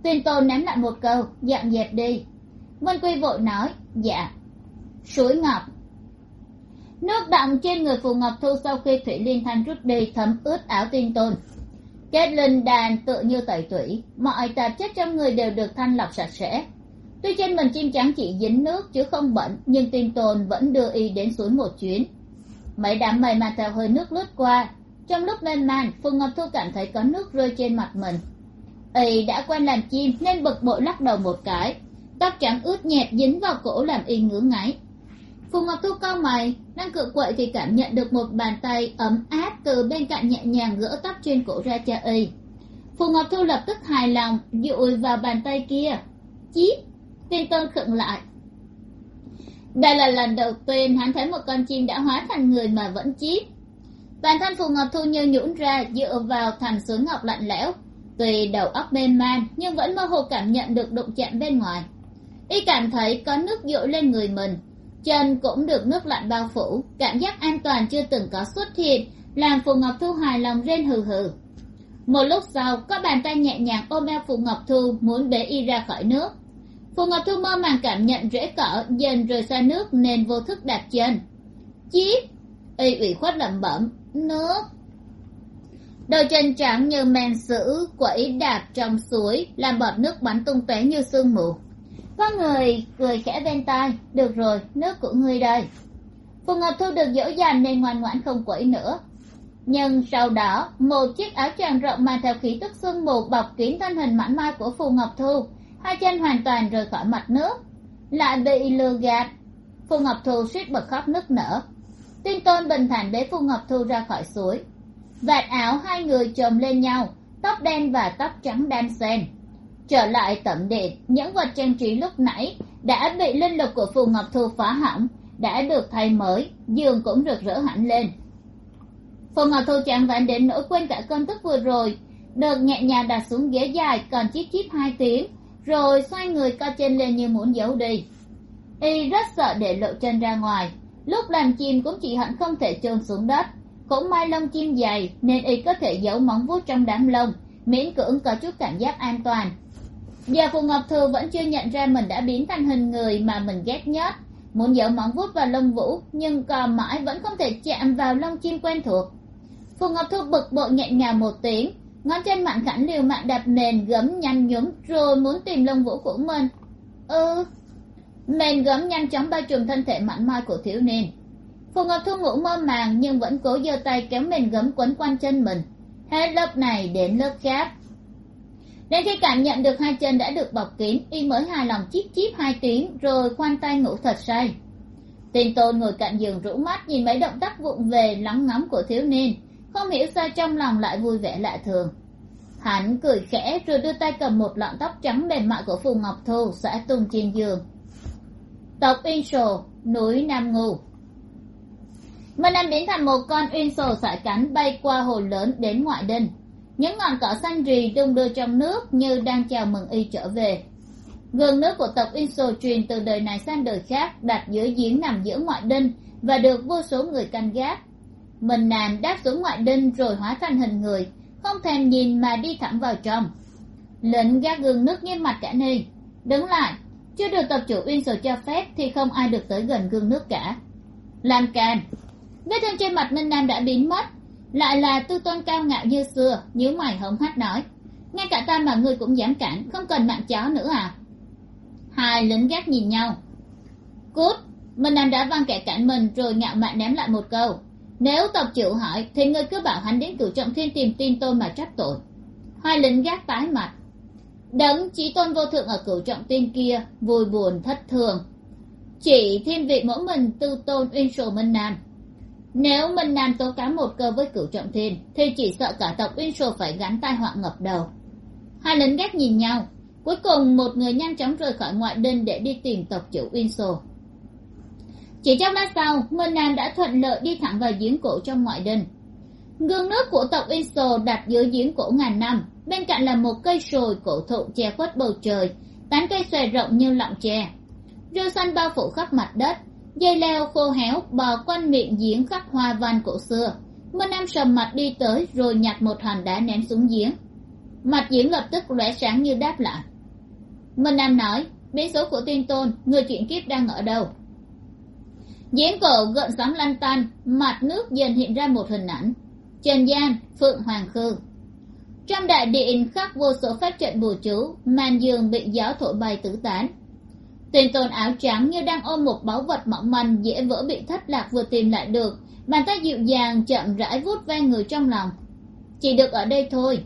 Tuyên tôn ném lại một câu dặn dẹp đi. Vân quy vội nói dạ. Suối ngọc. Nước đọng trên người phù ngọc thu sau khi thủy liên thanh rút đi thấm ướt áo tuyên tôn. Kết linh đàn tựa như tẩy tủy, mọi tạp chất trong người đều được thanh lọc sạch sẽ. Tuy trên mình chim trắng chỉ dính nước chứ không bẩn nhưng tuyên tôn vẫn đưa y đến suối một chuyến. Mấy đám mây mà theo hơi nước lướt qua trong lúc mê man phù ngọc thu cảm thấy có nước rơi trên mặt mình. Y đã quen làm chim, nên bực bội lắc đầu một cái. Tóc trắng ướt nhẹp dính vào cổ làm y ngứa ngáy. Phù ngọc thu cau mày đang cự quậy thì cảm nhận được một bàn tay ấm áp từ bên cạnh nhẹ nhàng gỡ tóc trên cổ ra cho y. Phù ngọc thu lập tức hài lòng, dụi vào bàn tay kia. Chíp tên tôn khựng lại. Đây là lần đầu tiên hắn thấy một con chim đã hóa thành người mà vẫn chíp toàn thân phù ngọc thu như nhũn ra, dựa vào thành suối ngọc lạnh lẽo. Tuy đầu óc mê man, nhưng vẫn mơ hồ cảm nhận được đụng chạm bên ngoài. Y cảm thấy có nước dội lên người mình. Chân cũng được nước lạnh bao phủ. Cảm giác an toàn chưa từng có xuất hiện, làm phù ngọc thu hài lòng rên hừ hừ. Một lúc sau, có bàn tay nhẹ nhàng ôm eo phù ngọc thu, muốn bế y ra khỏi nước. Phù ngọc thu mơ màng cảm nhận rễ cỏ, dần rời xa nước nên vô thức đạp chân. Chí! Y ủy khuất lẩm bẩm nước. Đôi chân trắng như men sữ quẫy đạp trong suối, làm bọt nước bắn tung tóe như sương mù. Có người cười khẽ bên tai, được rồi, nước của ngươi đây. Phù ngọc thu được dỗ dành nên ngoan ngoãn không quẫy nữa. Nhưng sau đó, một chiếc áo choàng rộng mang theo khí tức sương mù bọc kín thân hình mảnh mai của phù ngọc thu. Hai chân hoàn toàn rời khỏi mặt nước, lại bị lừa gạt. Phù ngọc thu suýt bật khóc nức nở tin tôn bình thản bế phù ngọc thu ra khỏi suối. Vạt áo hai người chồm lên nhau, tóc đen và tóc trắng đan xen. Trở lại tẩm điện, những vật trang trí lúc nãy đã bị linh lực của phù ngọc thu phá hỏng, đã được thay mới, giường cũng rực rỡ hẳn lên. Phù ngọc thu chẳng vãn đến nỗi quên cả cơn tức vừa rồi, được nhẹ nhàng đặt xuống ghế dài, còn chít chít hai tiếng, rồi xoay người co chân lên như muốn giấu đi. Y rất sợ để lộ chân ra ngoài lúc làm chim cũng chỉ hận không thể chôn xuống đất. Cũng may lông chim dày, nên y có thể giấu móng vuốt trong đám lông, miễn cưỡng có chút cảm giác an toàn. Giờ phù ngọc thừa vẫn chưa nhận ra mình đã biến thành hình người mà mình ghét nhất. Muốn giấu móng vuốt vào lông vũ, nhưng cò mãi vẫn không thể chạm vào lông chim quen thuộc. Phù ngọc thu bực bội nghẹn ngào một tiếng, ngón chân mạnh khảnh liều mạng đạp nền gấm nhanh nhúm, rồi muốn tìm lông vũ của mình. Ừ nền gấm nhanh chóng bao trùm thân thể mảnh mai của thiếu niên. Phù ngọc thu ngủ mơ màng nhưng vẫn cố giơ tay kéo mền gấm quấn quanh chân mình. Hết lớp này đến lớp khác. Đến khi cảm nhận được hai chân đã được bọc kín, y mới hài lòng chíp chíp hai tiếng rồi khoan tay ngủ thật say. Tin tôn ngồi cạnh giường rũ mắt nhìn mấy động tác vụng về lắng ngắm của thiếu niên, không hiểu sao trong lòng lại vui vẻ lạ thường. Hắn cười khẽ rồi đưa tay cầm một lọn tóc trắng mềm mại của phù ngọc thu xõa tung trên giường tộc uyên sổ núi nam Ngưu. minh nam biến thành một con uyên sổ sải cánh bay qua hồ lớn đến ngoại đinh. Những ngọn cỏ xanh rì đung đưa trong nước như đang chào mừng y trở về. Gương nước của tộc uyên sổ truyền từ đời này sang đời khác, đặt giữa giếng nằm giữa ngoại đinh và được vô số người canh gác. Mình nam đáp xuống ngoại đinh rồi hóa thành hình người, không thèm nhìn mà đi thẳng vào trong. Lệnh gác gương nước nghiêm mặt cả nê đứng lại chưa được tập chủ uyên rồi cho phép thì không ai được tới gần gương nước cả. Làm càn vết thương trên mặt minh nam đã biến mất. Lại là tư tôn cao ngạo như xưa, nhíu mày hống hách nói. Ngay cả ta mà ngươi cũng dám cản, không cần mạng chó nữa à? Hai lính gác nhìn nhau. Cút, minh nam đã văng kẻ cản mình rồi ngạo mạn ném lại một câu. Nếu tộc chịu hỏi, thì ngươi cứ bảo hắn đến cửu trọng thiên tìm tin tôi mà trách tội. Hai lính gác tái mặt đấng chí tôn vô thượng ở cửu trọng tiên kia, vui buồn thất thường. Chỉ thiên vị mỗi mình tư tôn uyên sổ minh nam. Nếu minh nam tố cáo một cơ với cửu trọng thiên, thì chỉ sợ cả tộc uyên sổ phải gắn tai họa ngập đầu. Hai lính gác nhìn nhau. Cuối cùng một người nhanh chóng rời khỏi ngoại đinh để đi tìm tộc chủ uyên sổ chỉ trong lát sau minh nam đã thuận lợi đi thẳng vào giếng cổ trong ngoại đinh gương nước của tộc uyên sổ đặt dưới giếng cổ ngàn năm bên cạnh là một cây sồi cổ thụ che khuất bầu trời, tán cây xòe rộng như lọng tre rêu xanh bao phủ khắp mặt đất, dây leo khô héo bò quanh miệng giếng khắc hoa văn cổ xưa. Minh nam sầm mặt đi tới rồi nhặt một hòn đá ném xuống giếng. Mặt giếng lập tức lóe sáng như đáp lại. Minh nam nói biến số của tiên tôn, người chuyển kiếp đang ở đâu? Giếng cổ gợn sóng lăn tăn, mặt nước dần hiện ra một hình ảnh. Trần gian, phượng hoàng khư trong đại điện khắc vô số pháp trận bùa chú, màn giường bị gió thổi bay tứ tán. Tên tôn áo trắng như đang ôm một báu vật mỏng manh, dễ vỡ bị thất lạc vừa tìm lại được. Bàn tay dịu dàng, chậm rãi vuốt ve người trong lòng. Chỉ được ở đây thôi.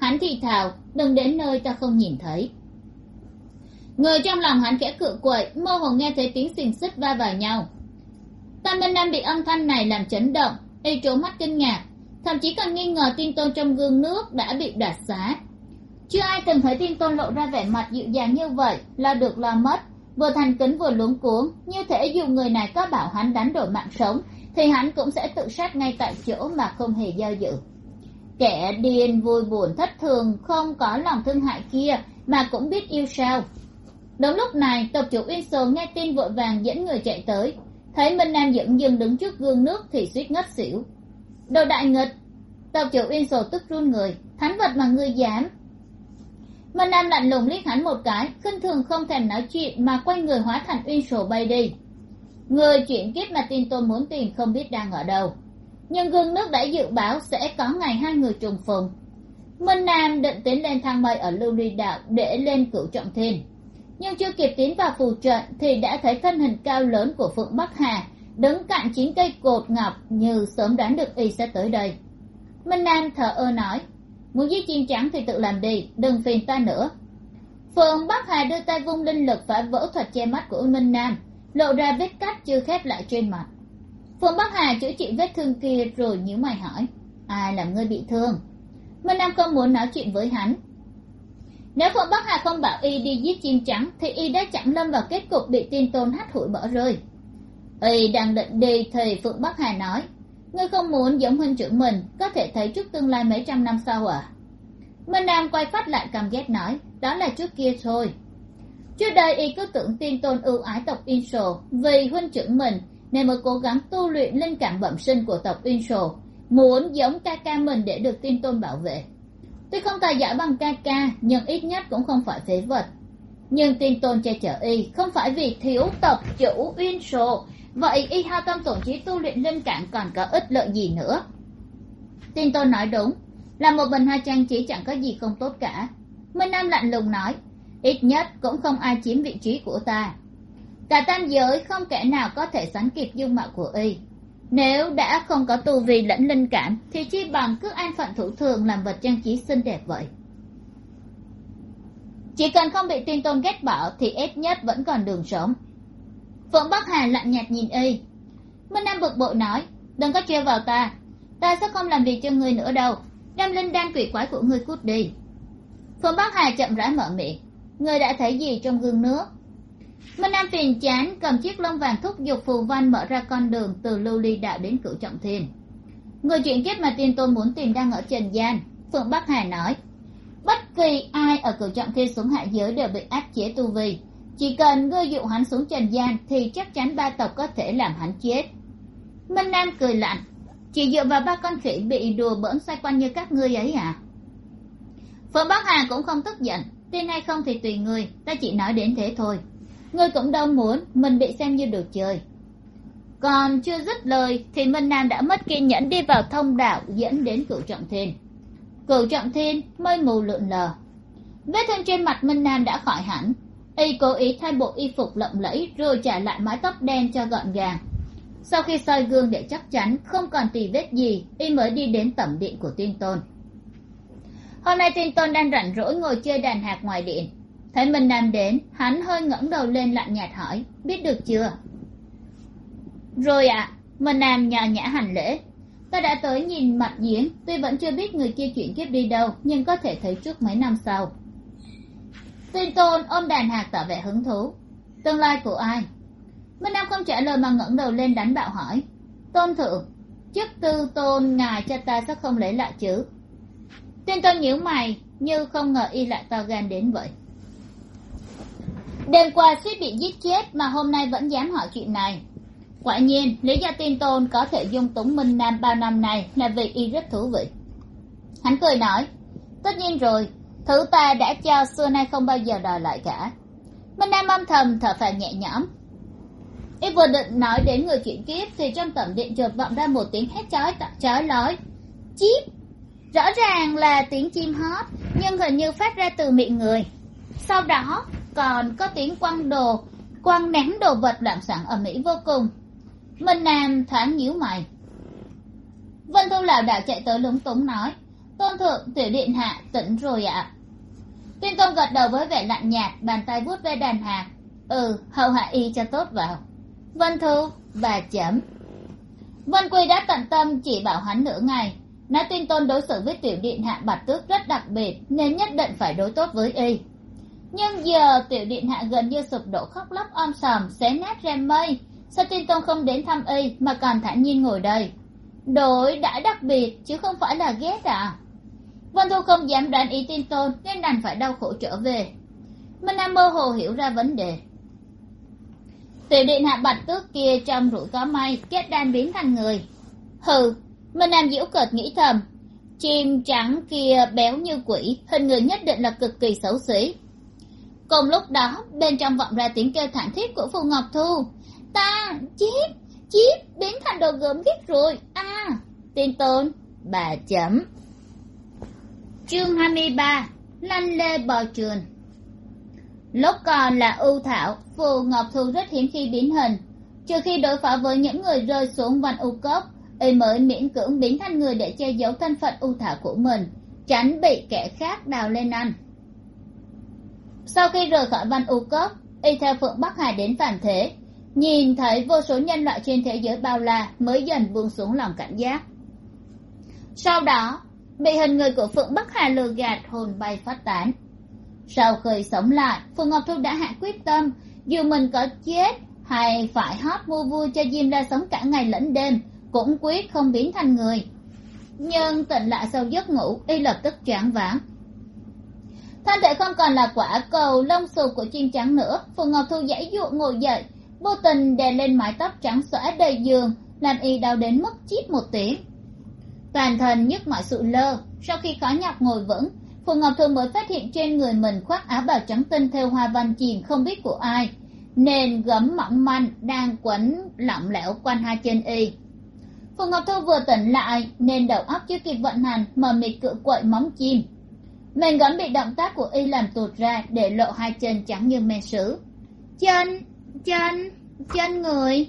Hắn thì thào, đừng đến nơi ta không nhìn thấy. Người trong lòng hắn khẽ cự quậy, mơ hồ nghe thấy tiếng xình xích va vào nhau. Tam minh nam bị âm thanh này làm chấn động. Y trố mắt kinh ngạc thậm chí còn nghi ngờ tin tôn trong gương nước đã bị đoạt xá. Chưa ai từng thấy tin tôn lộ ra vẻ mặt dịu dàng như vậy là được lo mất. Vừa thành kính vừa luống cuống, như thể dù người này có bảo hắn đánh đổi mạng sống, thì hắn cũng sẽ tự sát ngay tại chỗ mà không hề do dự. Kẻ điên, vui buồn, thất thường, không có lòng thương hại kia, mà cũng biết yêu sao. Đúng lúc này, tộc chủ uyên sồn nghe tin vội vàng dẫn người chạy tới. Thấy minh nam dững dưng đứng trước gương nước thì suýt ngất xỉu đồ đại nghịch. Tộc chủ uyên sổ tức run người, thánh vật mà ngươi dám. Minh nam lạnh lùng liếc hắn một cái, khinh thường không thèm nói chuyện mà quay người hóa thành uyên sổ bay đi. Người chuyển kiếp mà tin tôi muốn tìm không biết đang ở đâu. Nhưng gương nước đã dự báo sẽ có ngày hai người trùng phùng. Minh nam định tiến lên thang mây ở lưu ly đạo để lên cửu trọng thiên. Nhưng chưa kịp tiến vào phù trận thì đã thấy thân hình cao lớn của phượng bắc hà đứng cạnh chín cây cột ngọc như sớm đoán được y sẽ tới đây. Minh nam thở ơ nói, muốn giết chim trắng thì tự làm đi, đừng phiền ta nữa. Phượng bắc hà đưa tay vung linh lực phá vỡ thuật che mắt của minh nam, lộ ra vết cắt chưa khép lại trên mặt. Phượng bắc hà chữa trị vết thương kia rồi nhíu mày hỏi, ai làm ngươi bị thương? Minh nam không muốn nói chuyện với hắn. Nếu phượng bắc hà không bảo y đi giết chim trắng thì y đã chẳng lâm vào kết cục bị tiên tôn hắt hủi bỏ rơi y đang định đi thì phượng bắc hà nói, ngươi không muốn giống huynh trưởng mình có thể thấy trước tương lai mấy trăm năm sau à? Minh nam quay phát lại căm ghét nói, đó là trước kia thôi. Trước đây y cứ tưởng tiên tôn ưu ái tộc in sổ vì huynh trưởng mình nên mới cố gắng tu luyện linh cảm bẩm sinh của tộc in sổ muốn giống ca ca mình để được tiên tôn bảo vệ. Tuy không tài giỏi bằng ca ca, nhưng ít nhất cũng không phải phế vật. Nhưng tiên tôn che chở y không phải vì thiếu tộc chủ uyên sổ vậy y hao tâm tổn trí tu luyện linh cảm còn có ích lợi gì nữa? Tin tôn nói đúng, là một bình hoa trang trí chẳng có gì không tốt cả. Minh nam lạnh lùng nói, ít nhất cũng không ai chiếm vị trí của ta. Cả tam giới không kẻ nào có thể sánh kịp dung mạo của y. Nếu đã không có tu vi lẫn linh cảm, thì chi bằng cứ an phận thủ thường làm vật trang trí xinh đẹp vậy. Chỉ cần không bị tiên tôn ghét bỏ, thì ít nhất vẫn còn đường sống phượng bắc hà lạnh nhạt nhìn y. Minh nam bực bội nói, đừng có trêu vào ta. Ta sẽ không làm việc cho người nữa đâu. Đem linh đan quỷ quái của ngươi cút đi. Phượng bắc hà chậm rãi mở miệng người đã thấy gì trong gương nước? Minh nam phiền chán, cầm chiếc lông vàng thúc giục phù văn mở ra con đường từ lưu ly đạo đến cửu trọng thiên. Người chuyện kiếp mà tiên tôn muốn tìm đang ở trần gian phượng bắc hà nói, bất kỳ ai ở cửu trọng thiên xuống hạ giới đều bị áp chế tu vi chỉ cần ngươi dụ hắn xuống trần gian thì chắc chắn ba tộc có thể làm hắn chết. Minh nam cười lạnh. Chỉ dựa vào ba con khỉ bị đùa bỡn xoay quanh như các ngươi ấy à? Phượng bắc hà cũng không tức giận. Tin hay không thì tùy ngươi ta chỉ nói đến thế thôi. Ngươi cũng đâu muốn mình bị xem như đồ chơi. Còn chưa dứt lời thì minh nam đã mất kiên nhẫn đi vào thông đạo dẫn đến cửu trọng thiên. Cửu trọng thiên mây mù lượn lờ. Vết thương trên mặt minh nam đã khỏi hẳn y cố ý thay bộ y phục lộng lẫy rồi trả lại mái tóc đen cho gọn gàng. Sau khi soi gương để chắc chắn không còn tì vết gì y mới đi đến tẩm điện của tiên tôn. Hôm nay tiên tôn đang rảnh rỗi ngồi chơi đàn hạt ngoài điện. Thấy minh nam đến hắn hơi ngẩng đầu lên lạnh nhạt hỏi biết được chưa? Rồi ạ. À, minh nam nhò nhã hành lễ. Ta đã tới nhìn mặt diễn tuy vẫn chưa biết người kia chuyển kiếp đi đâu nhưng có thể thấy trước mấy năm sau. Tin tôn ôm đàn hạt tỏ vẻ hứng thú. Tương lai của ai? Minh nam không trả lời mà ngẩng đầu lên đánh bạo hỏi. Tôn thượng, chức tư tôn ngài cho ta sẽ không lấy lại chứ? Tin tôn nhíu mày, như không ngờ y lại to gan đến vậy. Đêm qua suýt bị giết chết mà hôm nay vẫn dám hỏi chuyện này. Quả nhiên, lý do Tin tôn có thể dung túng minh nam bao năm này là vì y rất thú vị. Hắn cười nói, tất nhiên rồi thứ ta đã cho xưa nay không bao giờ đòi lại cả. Minh nam âm thầm thở phào nhẹ nhõm. Y vừa định nói đến người chuyển kiếp thì trong tẩm điện chợt vọng ra một tiếng hét chói chói lói. Chíp rõ ràng là tiếng chim hót, nhưng hình như phát ra từ miệng người. Sau đó, còn có tiếng quăng đồ, quăng ném đồ vật loạn soạn ở mỹ vô cùng. Minh nam thoáng nhíu mày. Vân thu lảo đảo chạy tới lúng túng nói, tôn thượng, tiểu điện hạ tỉnh rồi ạ. à tuyên tôn gật đầu với vẻ lạnh nhạt, bàn tay vuốt ve đàn hạt ừ hậu hạ y cho tốt vào. Vân thu và chấm. Vân quy đã tận tâm chỉ bảo hắn nửa ngày. Nói tuyên tôn đối xử với tiểu điện hạ bạch tước rất đặc biệt, nên nhất định phải đối tốt với y. Nhưng giờ tiểu điện hạ gần như sụp đổ khóc lóc om sòm, xé nát rèm mây. Sao tuyên tôn không đến thăm y mà còn thản nhiên ngồi đây? Đối đã đặc biệt, chứ không phải là ghét à? Vân thu không dám đoán ý tin tôn, nên đành phải đau khổ trở về. Minh nam mơ hồ hiểu ra vấn đề. Tiểu điện hạ bạch tước kia trong rủi có may, kết đan biến thành người. Hừ, minh nam diễu cợt nghĩ thầm, chim trắng kia béo như quỷ, hình người nhất định là cực kỳ xấu xí. Cùng lúc đó, bên trong vọng ra tiếng kêu thảm thiết của phù ngọc thu. Ta, chip chip, biến thành đồ gớm ghét rồi à tin tôn, bà chấm chương hai mươi ba, lanh lê bò trường lúc còn là ưu thảo, phù ngọc thu rất hiếm khi biến hình. Trừ khi đối phó với những người rơi xuống văn u cốc, y mới miễn cưỡng biến thành người để che giấu thân phận ưu thảo của mình, tránh bị kẻ khác đào lên ăn. Sau khi rời khỏi văn u cốc, y theo phượng bắc hải đến phản thế, nhìn thấy vô số nhân loại trên thế giới bao la mới dần buông xuống lòng cảnh giác. Sau đó bị hình người của phượng bắc hà lừa gạt, hồn bay phát tán. Sau khi sống lại, phượng ngọc thu đã hạ quyết tâm, dù mình có chết hay phải hót mua vui cho diêm la sống cả ngày lẫn đêm, cũng quyết không biến thành người. Nhưng tỉnh lại sau giấc ngủ, y lập tức choáng váng. Thân thể không còn là quả cầu lông xù của chim trắng nữa, phượng ngọc thu dãy dụa ngồi dậy, vô tình đè lên mái tóc trắng xõa đầy giường, làm y đau đến mức chít một tiếng toàn thân nhức mọi sự lơ. Sau khi khó nhọc ngồi vững, phù ngọc thường mới phát hiện trên người mình khoác áo bào trắng tinh theo hoa văn chìm không biết của ai nên gấm mỏng manh đang quấn lỏng lẻo quanh hai chân y. Phù ngọc thu vừa tỉnh lại, nên đầu óc chưa kịp vận hành mà mịt cựa quậy móng chim. Mền gấm bị động tác của y làm tuột ra để lộ hai chân trắng như men sứ. Chân chân chân người.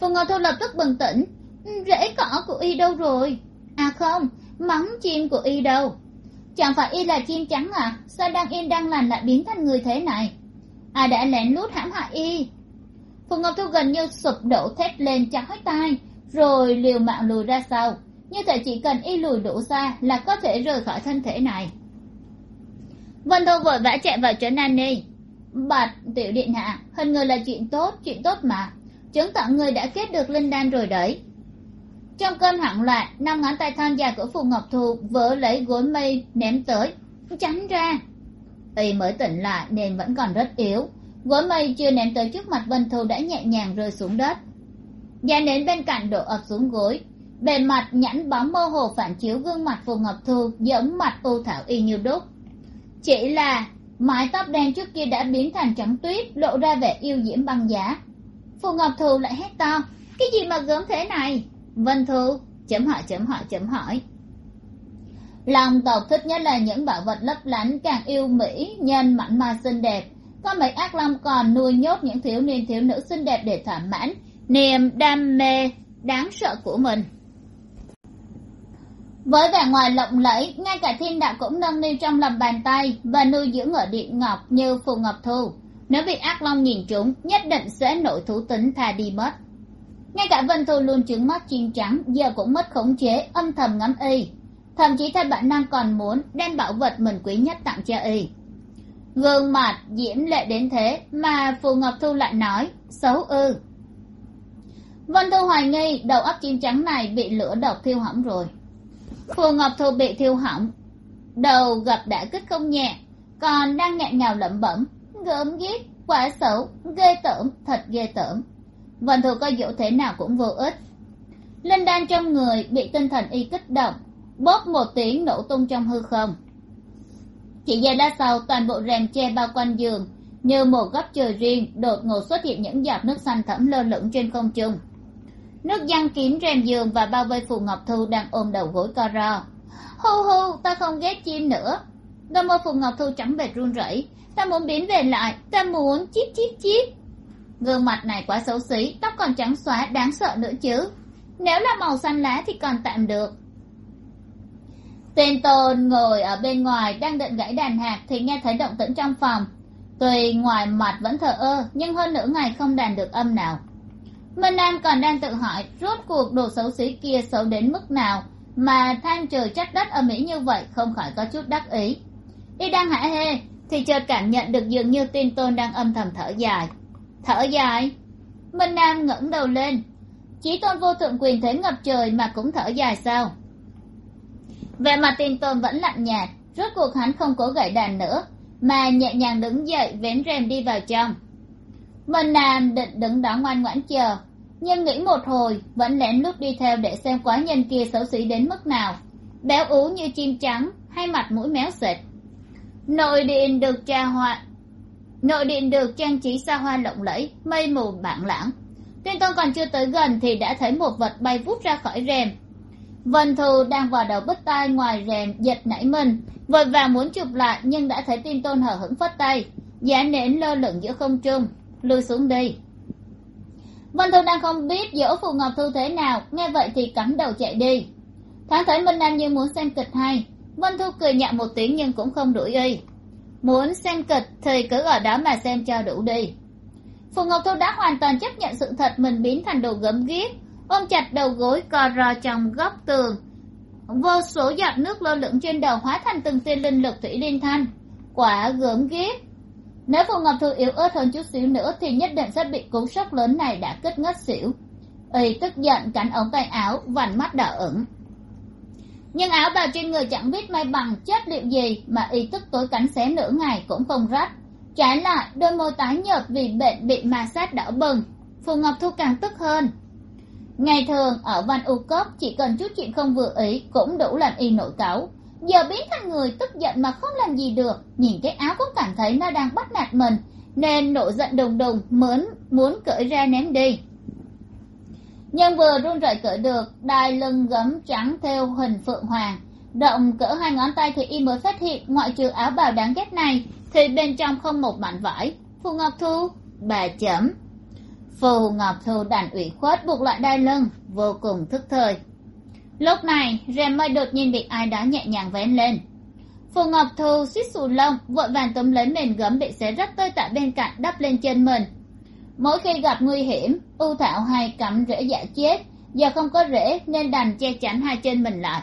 Phù ngọc thu lập tức bừng tỉnh Ừ, rễ cỏ của y đâu rồi? À không móng chim của y đâu? Chẳng phải y là chim trắng à? Sao đang yên đang lành lại biến thành người thế này? À đã lén lút hãm hại y. Phù ngọc thu gần như sụp đổ thét lên chói tai, rồi liều mạng lùi ra sau. Như thể chỉ cần y lùi đủ xa là có thể rời khỏi thân thể này. Vân thu vội vã chạy vào trấn an ni bạch tiểu điện hạ, hình người là chuyện tốt chuyện tốt mà. Chứng tỏ người đã kết được linh đan rồi đấy trong cơn hoảng loạn, năm ngón tay thon dài của phù ngọc thu vỡ lấy gối mây ném tới. Tránh ra. Y mới tỉnh lại nên vẫn còn rất yếu. Gối mây chưa ném tới trước mặt vân thu đã nhẹ nhàng rơi xuống đất. Da nến bên cạnh đổ ập xuống gối. Bề mặt nhẵn bóng mơ hồ phản chiếu gương mặt phù ngọc thu giống mặt u thảo y như đúc. Chỉ là mái tóc đen trước kia đã biến thành trắng tuyết, lộ ra vẻ yêu diễm băng giá. Phù ngọc thu lại hét to, cái gì mà gớm thế này? Vân thu, chấm hỏi chấm hỏi chấm hỏi. Lòng tộc thích nhất là những bảo vật lấp lánh, càng yêu mỹ, nhân mặn mà xinh đẹp. Có mấy ác long còn nuôi nhốt những thiếu niên, thiếu nữ xinh đẹp để thỏa mãn niềm đam mê đáng sợ của mình. Với vẻ ngoài lộng lẫy, ngay cả thiên đạo cũng nâng niu trong lòng bàn tay và nuôi dưỡng ở điện ngọc như phù ngọc thu. Nếu bị ác long nhìn trúng, nhất định sẽ nổi thú tính tha đi mất ngay cả vân thu luôn trứng mắt chim trắng, giờ cũng mất khống chế, âm thầm ngắm y. Thậm chí theo bản năng còn muốn đem bảo vật mình quý nhất tặng cho y. Gương mặt diễm lệ đến thế mà phù ngọc thu lại nói, xấu ư. Vân thu hoài nghi đầu óc chim trắng này bị lửa độc thiêu hỏng rồi. Phù ngọc thu bị thiêu hỏng, đầu gặp đã kích không nhẹ, còn đang nghẹn ngào lẩm bẩm, gớm ghiếc, quả xấu, ghê tởm, thật ghê tởm vận thu coi dỗ thế nào cũng vô ích. Linh đan trong người bị tinh thần y kích động, bóp một tiếng nổ tung trong hư không. Chỉ giây lát sau, toàn bộ rèm che bao quanh giường, như một góc trời riêng, đột ngột xuất hiện những giọt nước xanh thẫm lơ lửng trên không trung. Nước giăng kín rèm giường và bao vây phù ngọc thu đang ôm đầu gối co ro. Hu hu ta không ghét chim nữa. Đôi môi phù ngọc thu trắng bệt run rẩy. Ta muốn biến về lại, ta muốn chip chip chip gương mặt này quá xấu xí, tóc còn trắng xóa, đáng sợ nữa chứ. Nếu là màu xanh lá thì còn tạm được. Tên tôn ngồi ở bên ngoài đang định gãy đàn hạt thì nghe thấy động tĩnh trong phòng. Tuy ngoài mặt vẫn thờ ơ, nhưng hơn nửa ngày không đàn được âm nào. Minh nam còn đang tự hỏi, rốt cuộc đồ xấu xí kia xấu đến mức nào mà than trời trách đất ở mỹ như vậy không khỏi có chút đắc ý. Y đang hả hê, thì chợt cảm nhận được dường như tin tôn đang âm thầm thở dài thở dài. Minh nam ngẩng đầu lên. Chí tôn vô thượng quyền thế ngập trời mà cũng thở dài sao? Vẻ mặt tin tôn vẫn lạnh nhạt, rốt cuộc hắn không cố gậy đàn nữa, mà nhẹ nhàng đứng dậy vén rèm đi vào trong. Minh nam định đứng đó ngoan ngoãn chờ, nhưng nghĩ một hồi, vẫn lén lút đi theo để xem quá nhân kia xấu xí đến mức nào, béo ú như chim trắng hay mặt mũi méo xệch. Nội điện được trà hoạn nội điện được trang trí xa hoa lộng lẫy, mây mù bảng lãng. Tuyên tôn còn chưa tới gần thì đã thấy một vật bay vút ra khỏi rèm. Vân thù đang vào đầu bứt tai ngoài rèm, giật nảy mình. Vội vàng muốn chụp lại, nhưng đã thấy tuyên tôn hở hững phất tay. Giá nến lơ lửng giữa không trung. Lui xuống đi. Vân thù đang không biết dỗ phù ngọc thu thế nào. Nghe vậy thì cắm đầu chạy đi. Thoáng thấy minh nam như muốn xem kịch hay. Vân thu cười nhạo một tiếng nhưng cũng không đuổi y muốn xem kịch thì cứ ở đó mà xem cho đủ đi. Phù ngọc thu đã hoàn toàn chấp nhận sự thật mình biến thành đồ gấm ghiếc, ôm chặt đầu gối cò rò trong góc tường. Vô số giọt nước lơ lửng trên đầu hóa thành từng tia linh lực thủy liên thanh. Quả gớm ghiếc. Nếu phù ngọc Thu yếu ớt hơn chút xíu nữa thì nhất định sẽ bị cú sốc lớn này đã kích ngất xỉu. Y tức giận cắn ống tay áo, vành mắt đỏ ửng nhưng áo bào trên người chẳng biết may bằng chất liệu gì mà ý thức tối cắn xé nửa ngày cũng không rách. Trái lại, đôi môi tái nhợt vì bệnh bị ma sát đỏ bừng. Phù ngọc thu càng tức hơn. Ngày thường, ở văn u cốc, chỉ cần chút chuyện không vừa ý cũng đủ làm y nổi cáu giờ biến thành người tức giận mà không làm gì được, nhìn cái áo cũng cảm thấy nó đang bắt nạt mình, nên nổi giận đùng đùng muốn muốn cởi ra ném đi nhưng vừa run rẩy cởi được, đai lưng gấm trắng theo hình phượng hoàng. Động cỡ hai ngón tay thì y mới phát hiện ngoại trừ áo bào đáng ghét này, thì bên trong không một mảnh vải. Phù ngọc thu, bà chấm. Phù ngọc thu đành ủy khuất buộc lại đai lưng, vô cùng thức thời. Lúc này, rèm mây đột nhiên bị ai đó nhẹ nhàng vén lên. Phù ngọc thu suýt xù lông, vội vàng túm lấy mền gấm bị xé rách tơi tạ bên cạnh đắp lên chân mình mỗi khi gặp nguy hiểm, u thảo hay cắm rễ dạ chết, giờ không có rễ nên đành che chắn hai chân mình lại.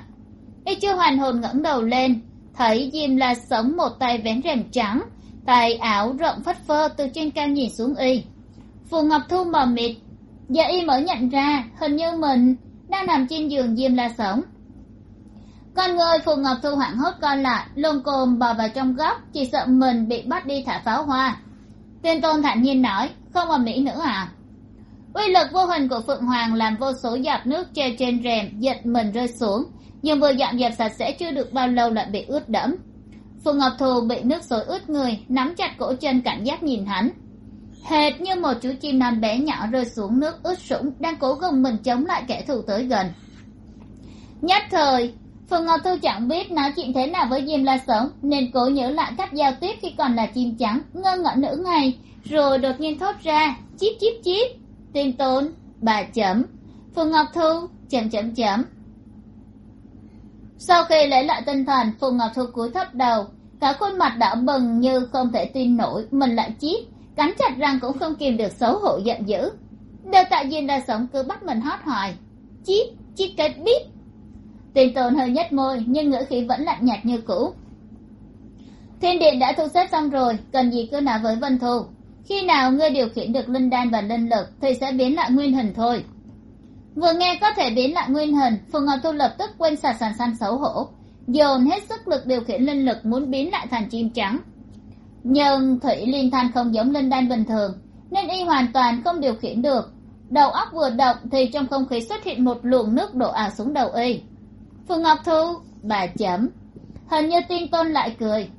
Y chưa hoàn hồn ngẩng đầu lên, thấy diêm la sống một tay vén rèm trắng, tay áo rộng phất phơ từ trên cao nhìn xuống y. Phù ngọc thu mờ mịt, giờ y mới nhận ra, hình như mình đang nằm trên giường diêm la sống. Con người phù ngọc thu hoảng hốt con lại lôn cồm bò vào trong góc, chỉ sợ mình bị bắt đi thả pháo hoa tiên tôn thản nhiên nói, không ở mỹ nữa à? Uy lực vô hình của phượng hoàng làm vô số giọt nước treo trên rèm, giật mình rơi xuống. Nhưng vừa dọn dẹp sạch sẽ chưa được bao lâu lại bị ướt đẫm. Phượng ngọc thù bị nước xối ướt người, nắm chặt cổ chân cảnh giác nhìn hắn. Hệt như một chú chim non bé nhỏ rơi xuống nước ướt sũng, đang cố gồng mình chống lại kẻ thù tới gần. Nhất thời phù ngọc thu chẳng biết nói chuyện thế nào với diêm la sống nên cố nhớ lại cách giao tiếp khi còn là chim trắng, ngơ ngẩn nửa ngày. Rồi đột nhiên thốt ra, chíp chíp chíp. Tin tốn, bà chấm. Phù ngọc thu chấm chấm chấm. Sau khi lấy lại tinh thần Phùng ngọc thu cúi thấp đầu. Cả khuôn mặt đỏ bừng như không thể tin nổi, mình lại chít. Cắn chặt răng cũng không kìm được xấu hổ giận dữ. Đều tại diêm la sống cứ bắt mình hót hoài. Chít chít cái bíp tiền tồn hơi nhếch môi, nhưng ngữ khí vẫn lạnh nhạt như cũ. Thiên điện đã thu xếp xong rồi, cần gì cứ nói với vân thu. Khi nào ngươi điều khiển được linh đan và linh lực, thì sẽ biến lại nguyên hình thôi. Vừa nghe có thể biến lại nguyên hình, phù ngọc thu lập tức quên sạch sàn săn xấu hổ. Dồn hết sức lực điều khiển linh lực muốn biến lại thành chim trắng. Nhưng thủy liên thanh không giống linh đan bình thường, nên y hoàn toàn không điều khiển được. Đầu óc vừa động thì trong không khí xuất hiện một luồng nước đổ ảo xuống đầu y phù ngọc thu, bà chấm. Hình như tiên tôn lại cười.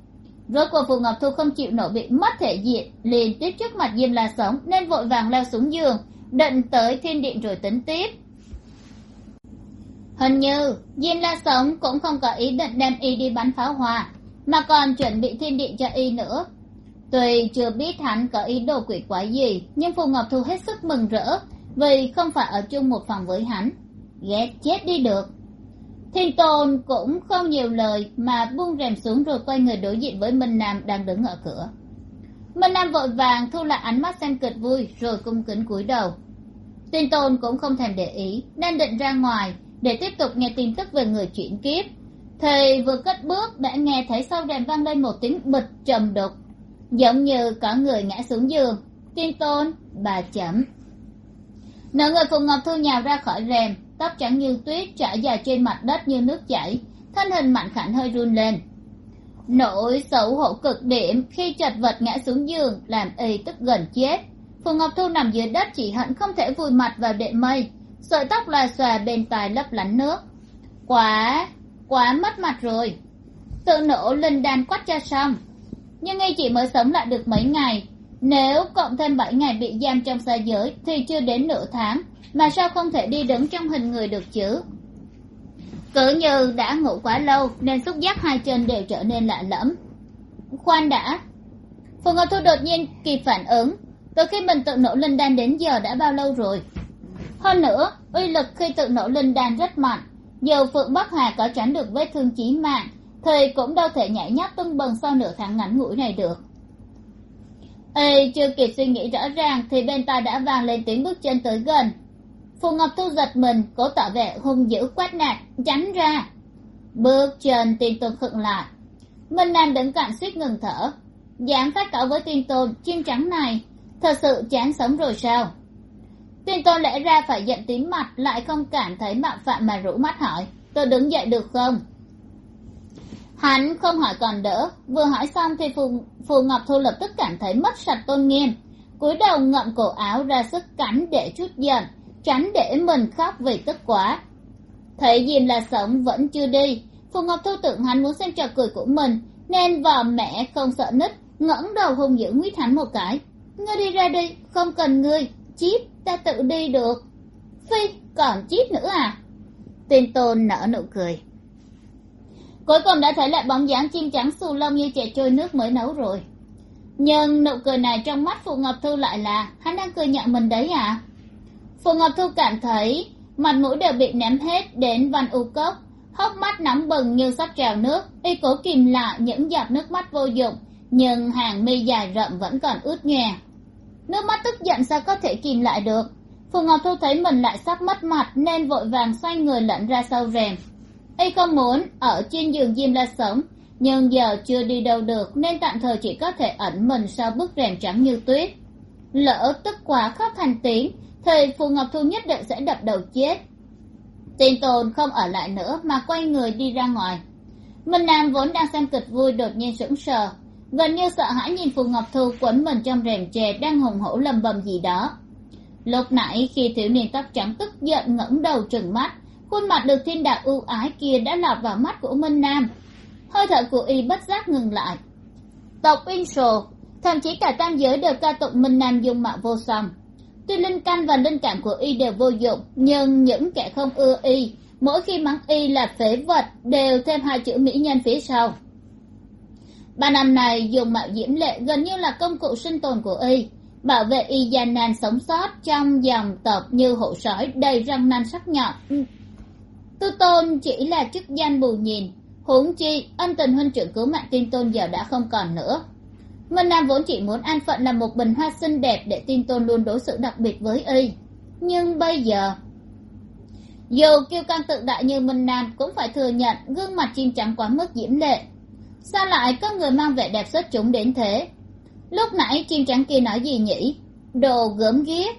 Rốt cuộc phù ngọc thu không chịu nổi bị mất thể diện, liền tiếp trước mặt diêm la sống, nên vội vàng leo xuống giường, định tới thiên điện rồi tính tiếp. Hình như diêm la sống cũng không có ý định đem y đi bắn pháo hoa, mà còn chuẩn bị thiên điện cho y nữa. Tuy chưa biết hắn có ý đồ quỷ quái gì, nhưng phù ngọc thu hết sức mừng rỡ, vì không phải ở chung một phòng với hắn. Ghét chết đi được thiên tôn cũng không nhiều lời mà buông rèm xuống rồi quay người đối diện với minh nam đang đứng ở cửa. Minh nam vội vàng thu lại ánh mắt xem kịch vui rồi cung kính cúi đầu. Thiên tôn cũng không thèm để ý đang định ra ngoài để tiếp tục nghe tin tức về người chuyển kiếp. Thì vừa cất bước đã nghe thấy sau rèm vang lên một tiếng bịch trầm đục, giống như có người ngã xuống giường. Thiên tôn bà chậm. Nửa người phùng ngọc thu nhào ra khỏi rèm tóc trắng như tuyết, trải dài trên mặt đất như nước chảy, thân hình mạnh khảnh hơi run lên. Nỗi xấu hổ cực điểm khi chật vật ngã xuống giường làm y tức gần chết. Phù ngọc thu nằm dưới đất chỉ hận không thể vùi mặt vào đệm mây, sợi tóc lòa xòa bên tai lấp lánh nước. Quá quá mất mặt rồi. Tự nổ linh đan quắt cho xong. Nhưng y chỉ mới sống lại được mấy ngày. Nếu cộng thêm bảy ngày bị giam trong xa giới thì chưa đến nửa tháng mà sao không thể đi đứng trong hình người được chứ? Cứ như đã ngủ quá lâu, nên xúc giác hai chân đều trở nên lạ lẫm. Khoan đã. Phù ngọc thu đột nhiên kịp phản ứng. Từ khi mình tự nổ linh đan đến giờ đã bao lâu rồi? Hơn nữa, uy lực khi tự nổ linh đan rất mạnh. Dù phượng bắc hà có tránh được vết thương chí mạng, thì cũng đâu thể nhảy nhót tung bần sau nửa tháng ngắn ngủi này được. Ê, chưa kịp suy nghĩ rõ ràng, thì bên tai đã vang lên tiếng bước chân tới gần phù ngọc thu giật mình cố tỏ vẻ hung dữ quát nạt tránh ra. Bước chân tiên tôn khựng lại. Minh nam đứng cạnh suýt ngừng thở. Dám phát cảo với tiên tôn chim trắng này thật sự chán sống rồi sao? Tiên tôn lẽ ra phải giận tím mặt lại không cảm thấy mạo phạm mà rũ mắt hỏi tôi đứng dậy được không? Hắn không hỏi còn đỡ vừa hỏi xong thì phù, phù ngọc thu lập tức cảm thấy mất sạch tôn nghiêm cúi đầu ngậm cổ áo ra sức cắn để chút giận tránh để mình khóc vì tức quá. Thấy diêm là sống vẫn chưa đi. Phù ngọc thu tưởng hắn muốn xem trò cười của mình nên vợ mẹ không sợ nít, ngẩng đầu hung dữ nguyết hắn một cái. Ngươi đi ra đi không cần ngươi chip ta tự đi được. Phi còn chip nữa à? Tên tôn nở nụ cười. Cuối cùng đã thấy lại bóng dáng chim trắng xù lông như trẻ trôi nước mới nấu rồi. Nhưng nụ cười này trong mắt phù ngọc thu lại là hắn đang cười nhạo mình đấy à? Phù ngọc thu cảm thấy mặt mũi đều bị ném hết đến văn u cốc. Hốc mắt nóng bừng như sắp trào nước, y cố kìm lại những giọt nước mắt vô dụng, nhưng hàng mi dài rậm vẫn còn ướt nhòe nước mắt tức giận sao có thể kìm lại được? Phù ngọc thu thấy mình lại sắp mất mặt nên vội vàng xoay người lẫn ra sau rèm. Y không muốn ở trên giường diêm la sống, nhưng giờ chưa đi đâu được nên tạm thời chỉ có thể ẩn mình sau bức rèm trắng như tuyết. Lỡ tức quá khóc thành tiếng thì phù ngọc thu nhất định sẽ đập đầu chết. Tin tồn không ở lại nữa mà quay người đi ra ngoài. Minh nam vốn đang xem kịch vui đột nhiên sững sờ, gần như sợ hãi nhìn phù ngọc thu quấn mình trong rèm chè đang hùng hổ lầm bầm gì đó. Lúc nãy khi thiếu niên tóc trắng tức giận ngẩng đầu trừng mắt, khuôn mặt được thiên đạo ưu ái kia đã lọt vào mắt của minh nam. Hơi thở của y bất giác ngừng lại. Tộc uyên sồ thậm chí cả tam giới đều ca tụng minh nam dung mạo vô song tuy linh căn và linh cảm của y đều vô dụng, nhưng những kẻ không ưa y, mỗi khi mắng y là phế vật, đều thêm hai chữ mỹ nhân phía sau. Ba năm này dùng mạo diễm lệ, gần như là công cụ sinh tồn của y, bảo vệ y gian nan sống sót trong dòng tộc như hộ sói đầy răng nanh sắc nhọn. Tư tôn chỉ là chức danh bù nhìn, huống chi ân tình huynh trưởng cứu mạng tin tôn giờ đã không còn nữa minh nam vốn chỉ muốn an phận là một bình hoa xinh đẹp để tin tôn luôn đối xử đặc biệt với y. Nhưng bây giờ, dù kiêu căng tự đại như minh nam cũng phải thừa nhận gương mặt chim trắng quá mức diễm lệ. Sao lại có người mang vẻ đẹp xuất chúng đến thế? Lúc nãy chim trắng kia nói gì nhỉ? Đồ gớm ghiếc.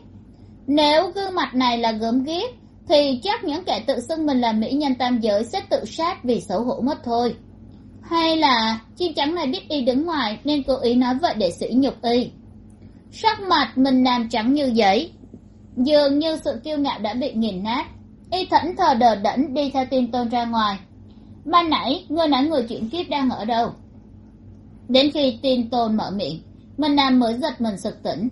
Nếu gương mặt này là gớm ghiếc, thì chắc những kẻ tự xưng mình là mỹ nhân tam giới sẽ tự sát vì xấu hổ mất thôi hay là chim trắng này biết y đứng ngoài, nên cố ý nói vậy để sỉ nhục y. Sắc mặt mình làm trắng như giấy. Dường như sự kiêu ngạo đã bị nghiền nát. Y thẫn thờ đờ đẫn đi theo tin tôn ra ngoài. Ban nãy, ngươi nói người chuyển kiếp đang ở đâu? Đến khi tin tôn mở miệng, mình nam mới giật mình sực tỉnh.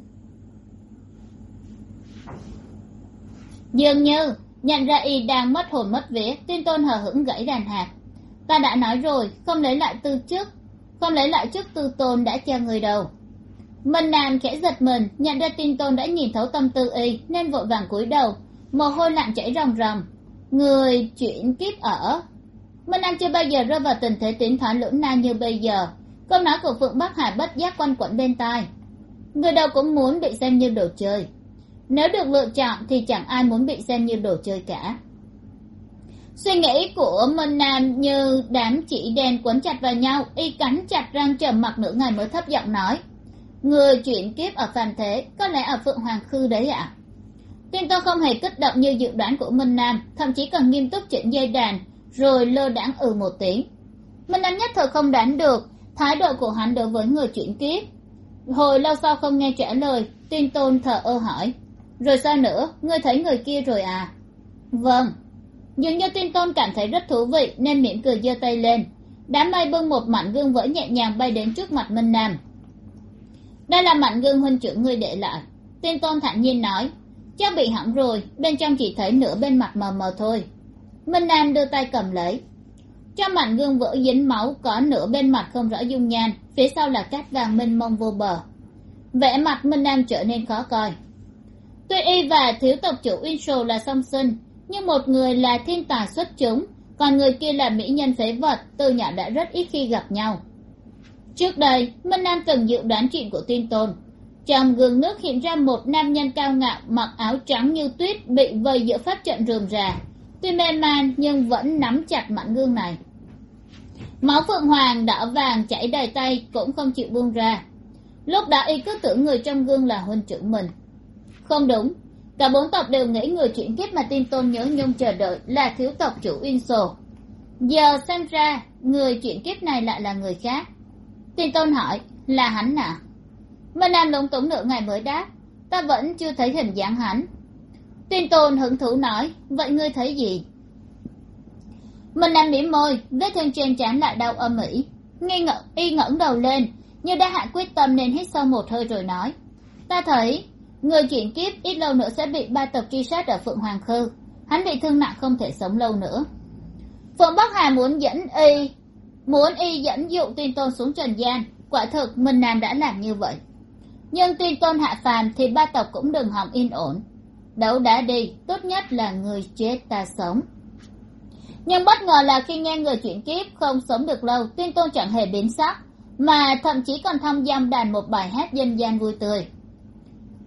Dường như, nhận ra y đang mất hồn mất vía tin tôn hờ hững gãy đàn hạt ta đã nói rồi, không lấy lại tư chức không lấy lại chức tư tôn đã treo người đầu. Minh nam khẽ giật mình, nhận ra tin tôn đã nhìn thấu tâm tư y, nên vội vàng cúi đầu, mồ hôi lạnh chảy ròng ròng. Người chuyển kiếp ở. Minh nam chưa bao giờ rơi vào tình thế tiến thoái lưỡng nan như bây giờ. Câu nói của phượng bắc hải bất giác quanh quẩn bên tai. Người đâu cũng muốn bị xem như đồ chơi. Nếu được lựa chọn thì chẳng ai muốn bị xem như đồ chơi cả suy nghĩ của minh nam như đám chỉ đen quấn chặt vào nhau, y cắn chặt răng trầm mặc nửa ngày mới thấp giọng nói, người chuyển kiếp ở phàm thế, có lẽ ở phượng hoàng khư đấy ạ. À? tin tôi không hề kích động như dự đoán của minh nam, thậm chí còn nghiêm túc chỉnh dây đàn, rồi lơ đãng ừ một tiếng. Minh nam nhất thời không đoán được thái độ của hắn đối với người chuyển kiếp. Hồi lâu sau không nghe trả lời, tin tôn thở ơ hỏi, rồi sao nữa? Ngươi thấy người kia rồi à? Vâng dường như tin tôn cảm thấy rất thú vị nên mỉm cười giơ tay lên. Đám mây bưng một mảnh gương vỡ nhẹ nhàng bay đến trước mặt minh nam. Đây là mảnh gương huynh trưởng ngươi để lại tin tôn thản nhiên nói. Chắc bị hỏng rồi, bên trong chỉ thấy nửa bên mặt mờ mờ thôi. Minh nam đưa tay cầm lấy. Trong mảnh gương vỡ dính máu có nửa bên mặt không rõ dung nhan, phía sau là cát vàng mênh mông vô bờ. Vẻ mặt minh nam trở nên khó coi. Tuy y và thiếu tộc chủ uyên sồ là song sinh nhưng một người là thiên tài xuất chúng, còn người kia là mỹ nhân phế vật, từ nhỏ đã rất ít khi gặp nhau. Trước đây minh nam từng dự đoán chuyện của tin tôn. Trong gương nước hiện ra một nam nhân cao ngạo, mặc áo trắng như tuyết, bị vây giữa pháp trận rườm rà. Tuy mê man, nhưng vẫn nắm chặt mảnh gương này. Máu phượng hoàng, đỏ vàng, chảy đầy tay, cũng không chịu buông ra. Lúc đó, y cứ tưởng người trong gương là huynh trưởng mình. Không đúng cả bốn tộc đều nghĩ người chuyển kiếp mà tin tôn nhớ nhung chờ đợi là thiếu tộc chủ uyên sổ giờ xem ra, người chuyển kiếp này lại là người khác. Tin tôn hỏi, là hắn à? Minh nam lúng túng nửa ngày mới đáp, ta vẫn chưa thấy hình dáng hắn. Tin tôn hứng thú nói, vậy ngươi thấy gì? Minh nam mỉm môi, vết thương trên trán lại đau âm ỉ. Nghi ngẩn y ngẩng đầu lên, như đã hạ quyết tâm nên hít sâu một hơi rồi nói, ta thấy người chuyển kiếp ít lâu nữa sẽ bị ba tộc truy sát ở phượng hoàng khư. Hắn bị thương nặng không thể sống lâu nữa. Phượng bắc hà muốn dẫn y, muốn y dẫn dụ tuyên tôn xuống trần gian. Quả thực, minh nam đã làm như vậy. Nhưng tuyên tôn hạ phàm thì ba tộc cũng đừng hòng yên ổn. Đấu đá đi, tốt nhất là người chết ta sống. Nhưng bất ngờ là khi nghe người chuyển kiếp không sống được lâu, tuyên tôn chẳng hề biến sắc, mà thậm chí còn thông giam đàn một bài hát dân gian vui tươi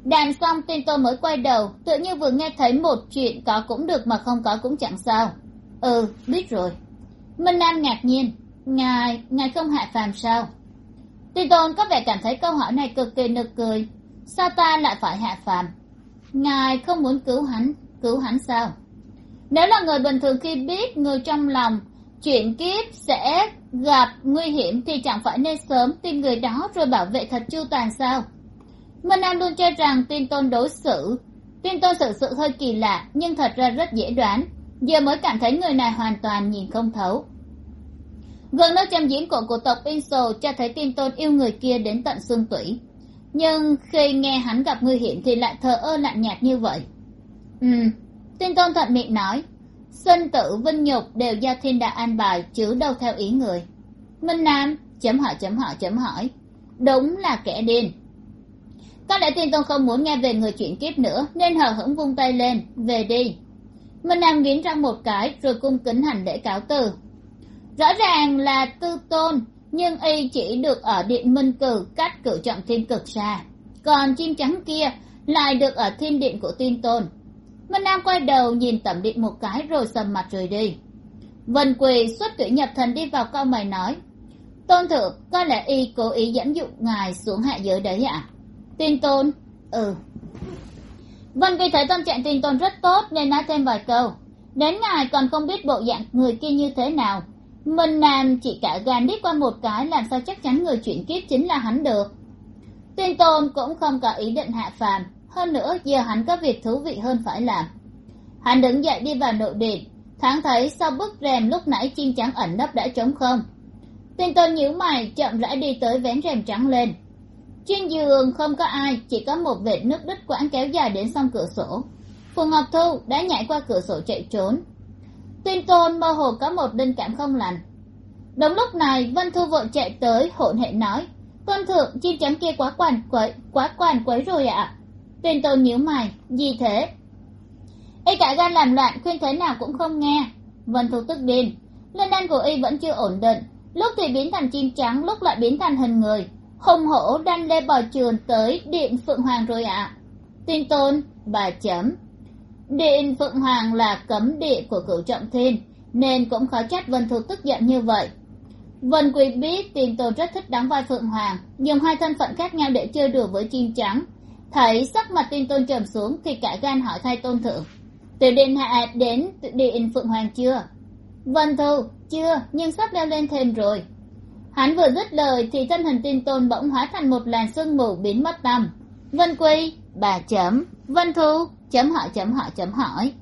đàn xong tên tôi mới quay đầu, tự như vừa nghe thấy một chuyện có cũng được mà không có cũng chẳng sao. Ừ biết rồi. Minh nam ngạc nhiên. Ngài ngài không hạ phàm sao? Tin tôn có vẻ cảm thấy câu hỏi này cực kỳ nực cười, sao ta lại phải hạ phàm? Ngài không muốn cứu hắn cứu hắn sao? Nếu là người bình thường khi biết người trong lòng, chuyện kiếp sẽ gặp nguy hiểm thì chẳng phải nên sớm tìm người đó rồi bảo vệ thật chu toàn sao? Minh an luôn cho rằng tin tôn đối xử. Tin tôn xử sự hơi kỳ lạ, nhưng thật ra rất dễ đoán. Giờ mới cảm thấy người này hoàn toàn nhìn không thấu. Gần nơi châm diễn cổ của tộc inso cho thấy tin tôn yêu người kia đến tận xương tủy. Nhưng khi nghe hắn gặp nguy hiểm thì lại thờ ơ lạnh nhạt như vậy. Ừ tin tôn thuận miệng nói, sinh tử, vinh nhục đều do thiên đạo an bài, chứ đâu theo ý người. Minh nam chấm hỏi chấm hỏi chấm hỏi, đúng là kẻ điên có lẽ tin tôn không muốn nghe về người chuyển kiếp nữa, nên hờ hững vung tay lên, về đi. Minh nam nghiến răng một cái, rồi cung kính hành lễ cáo từ. Rõ ràng là tư tôn, nhưng y chỉ được ở điện minh cử, cách cử trọng thiên cực xa. Còn chim trắng kia lại được ở thiên điện của tiên tôn. Minh nam quay đầu nhìn tẩm điện một cái, rồi sầm mặt rời đi. Vân quỳ xuất tuyển nhập thần đi vào câu mày nói, tôn thượng, có lẽ y cố ý dẫn dụ ngài xuống hạ giới đấy ạ. à? Tin tôn. Ừ. Vân vì thấy tâm trạng tin tôn rất tốt, nên nói thêm vài câu. Đến ngài còn không biết bộ dạng người kia như thế nào. Mình nam chỉ cả gan đi qua một cái, làm sao chắc chắn người chuyển kiếp chính là hắn được. Tin tôn cũng không có ý định hạ phàm, hơn nữa giờ hắn có việc thú vị hơn phải làm. Hắn đứng dậy đi vào nội điện, thoáng thấy sau bức rèm lúc nãy chim trắng ẩn nấp đã trống không. Tin tôn nhíu mày, chậm rãi đi tới vén rèm trắng lên trên giường không có ai, chỉ có một vệt nước đứt quãng kéo dài đến song cửa sổ. Phù ngọc thu đã nhảy qua cửa sổ chạy trốn. Tin tôn mơ hồ có một linh cảm không lành. Đúng lúc này, vân thu vội chạy tới, hỗn hệ nói, tôn thượng, chim trắng kia quá quằn, quấy, quá quằn, quấy rồi ạ. À. tin tôn nhíu mày, gì thế? Y cả gan làm loạn, khuyên thế nào cũng không nghe. Vân thu tức điên, linh đan của y vẫn chưa ổn định, lúc thì biến thành chim trắng, lúc lại biến thành hình người hùng hổ đanh lê bò trườn tới điện phượng hoàng rồi ạ. À. tin tôn, bà chấm. Điện phượng hoàng là cấm địa của cửu trọng thiên, nên cũng khó trách vân thu tức giận như vậy. Vân quý biết tin tôn rất thích đóng vai phượng hoàng, dùng hai thân phận khác nhau để chơi đùa với chim trắng. Thấy sắc mặt tin tôn trầm xuống thì cả gan hỏi thay tôn thượng. Từ điện hạ đến điện phượng hoàng chưa? Vân thu, chưa, nhưng sắp leo lên thêm rồi hắn vừa dứt lời thì thân hình tin tôn bỗng hóa thành một làn sương mù biến mất tầm vân quy, bà chấm. Vân thu, chấm hỏi chấm hỏi chấm hỏi.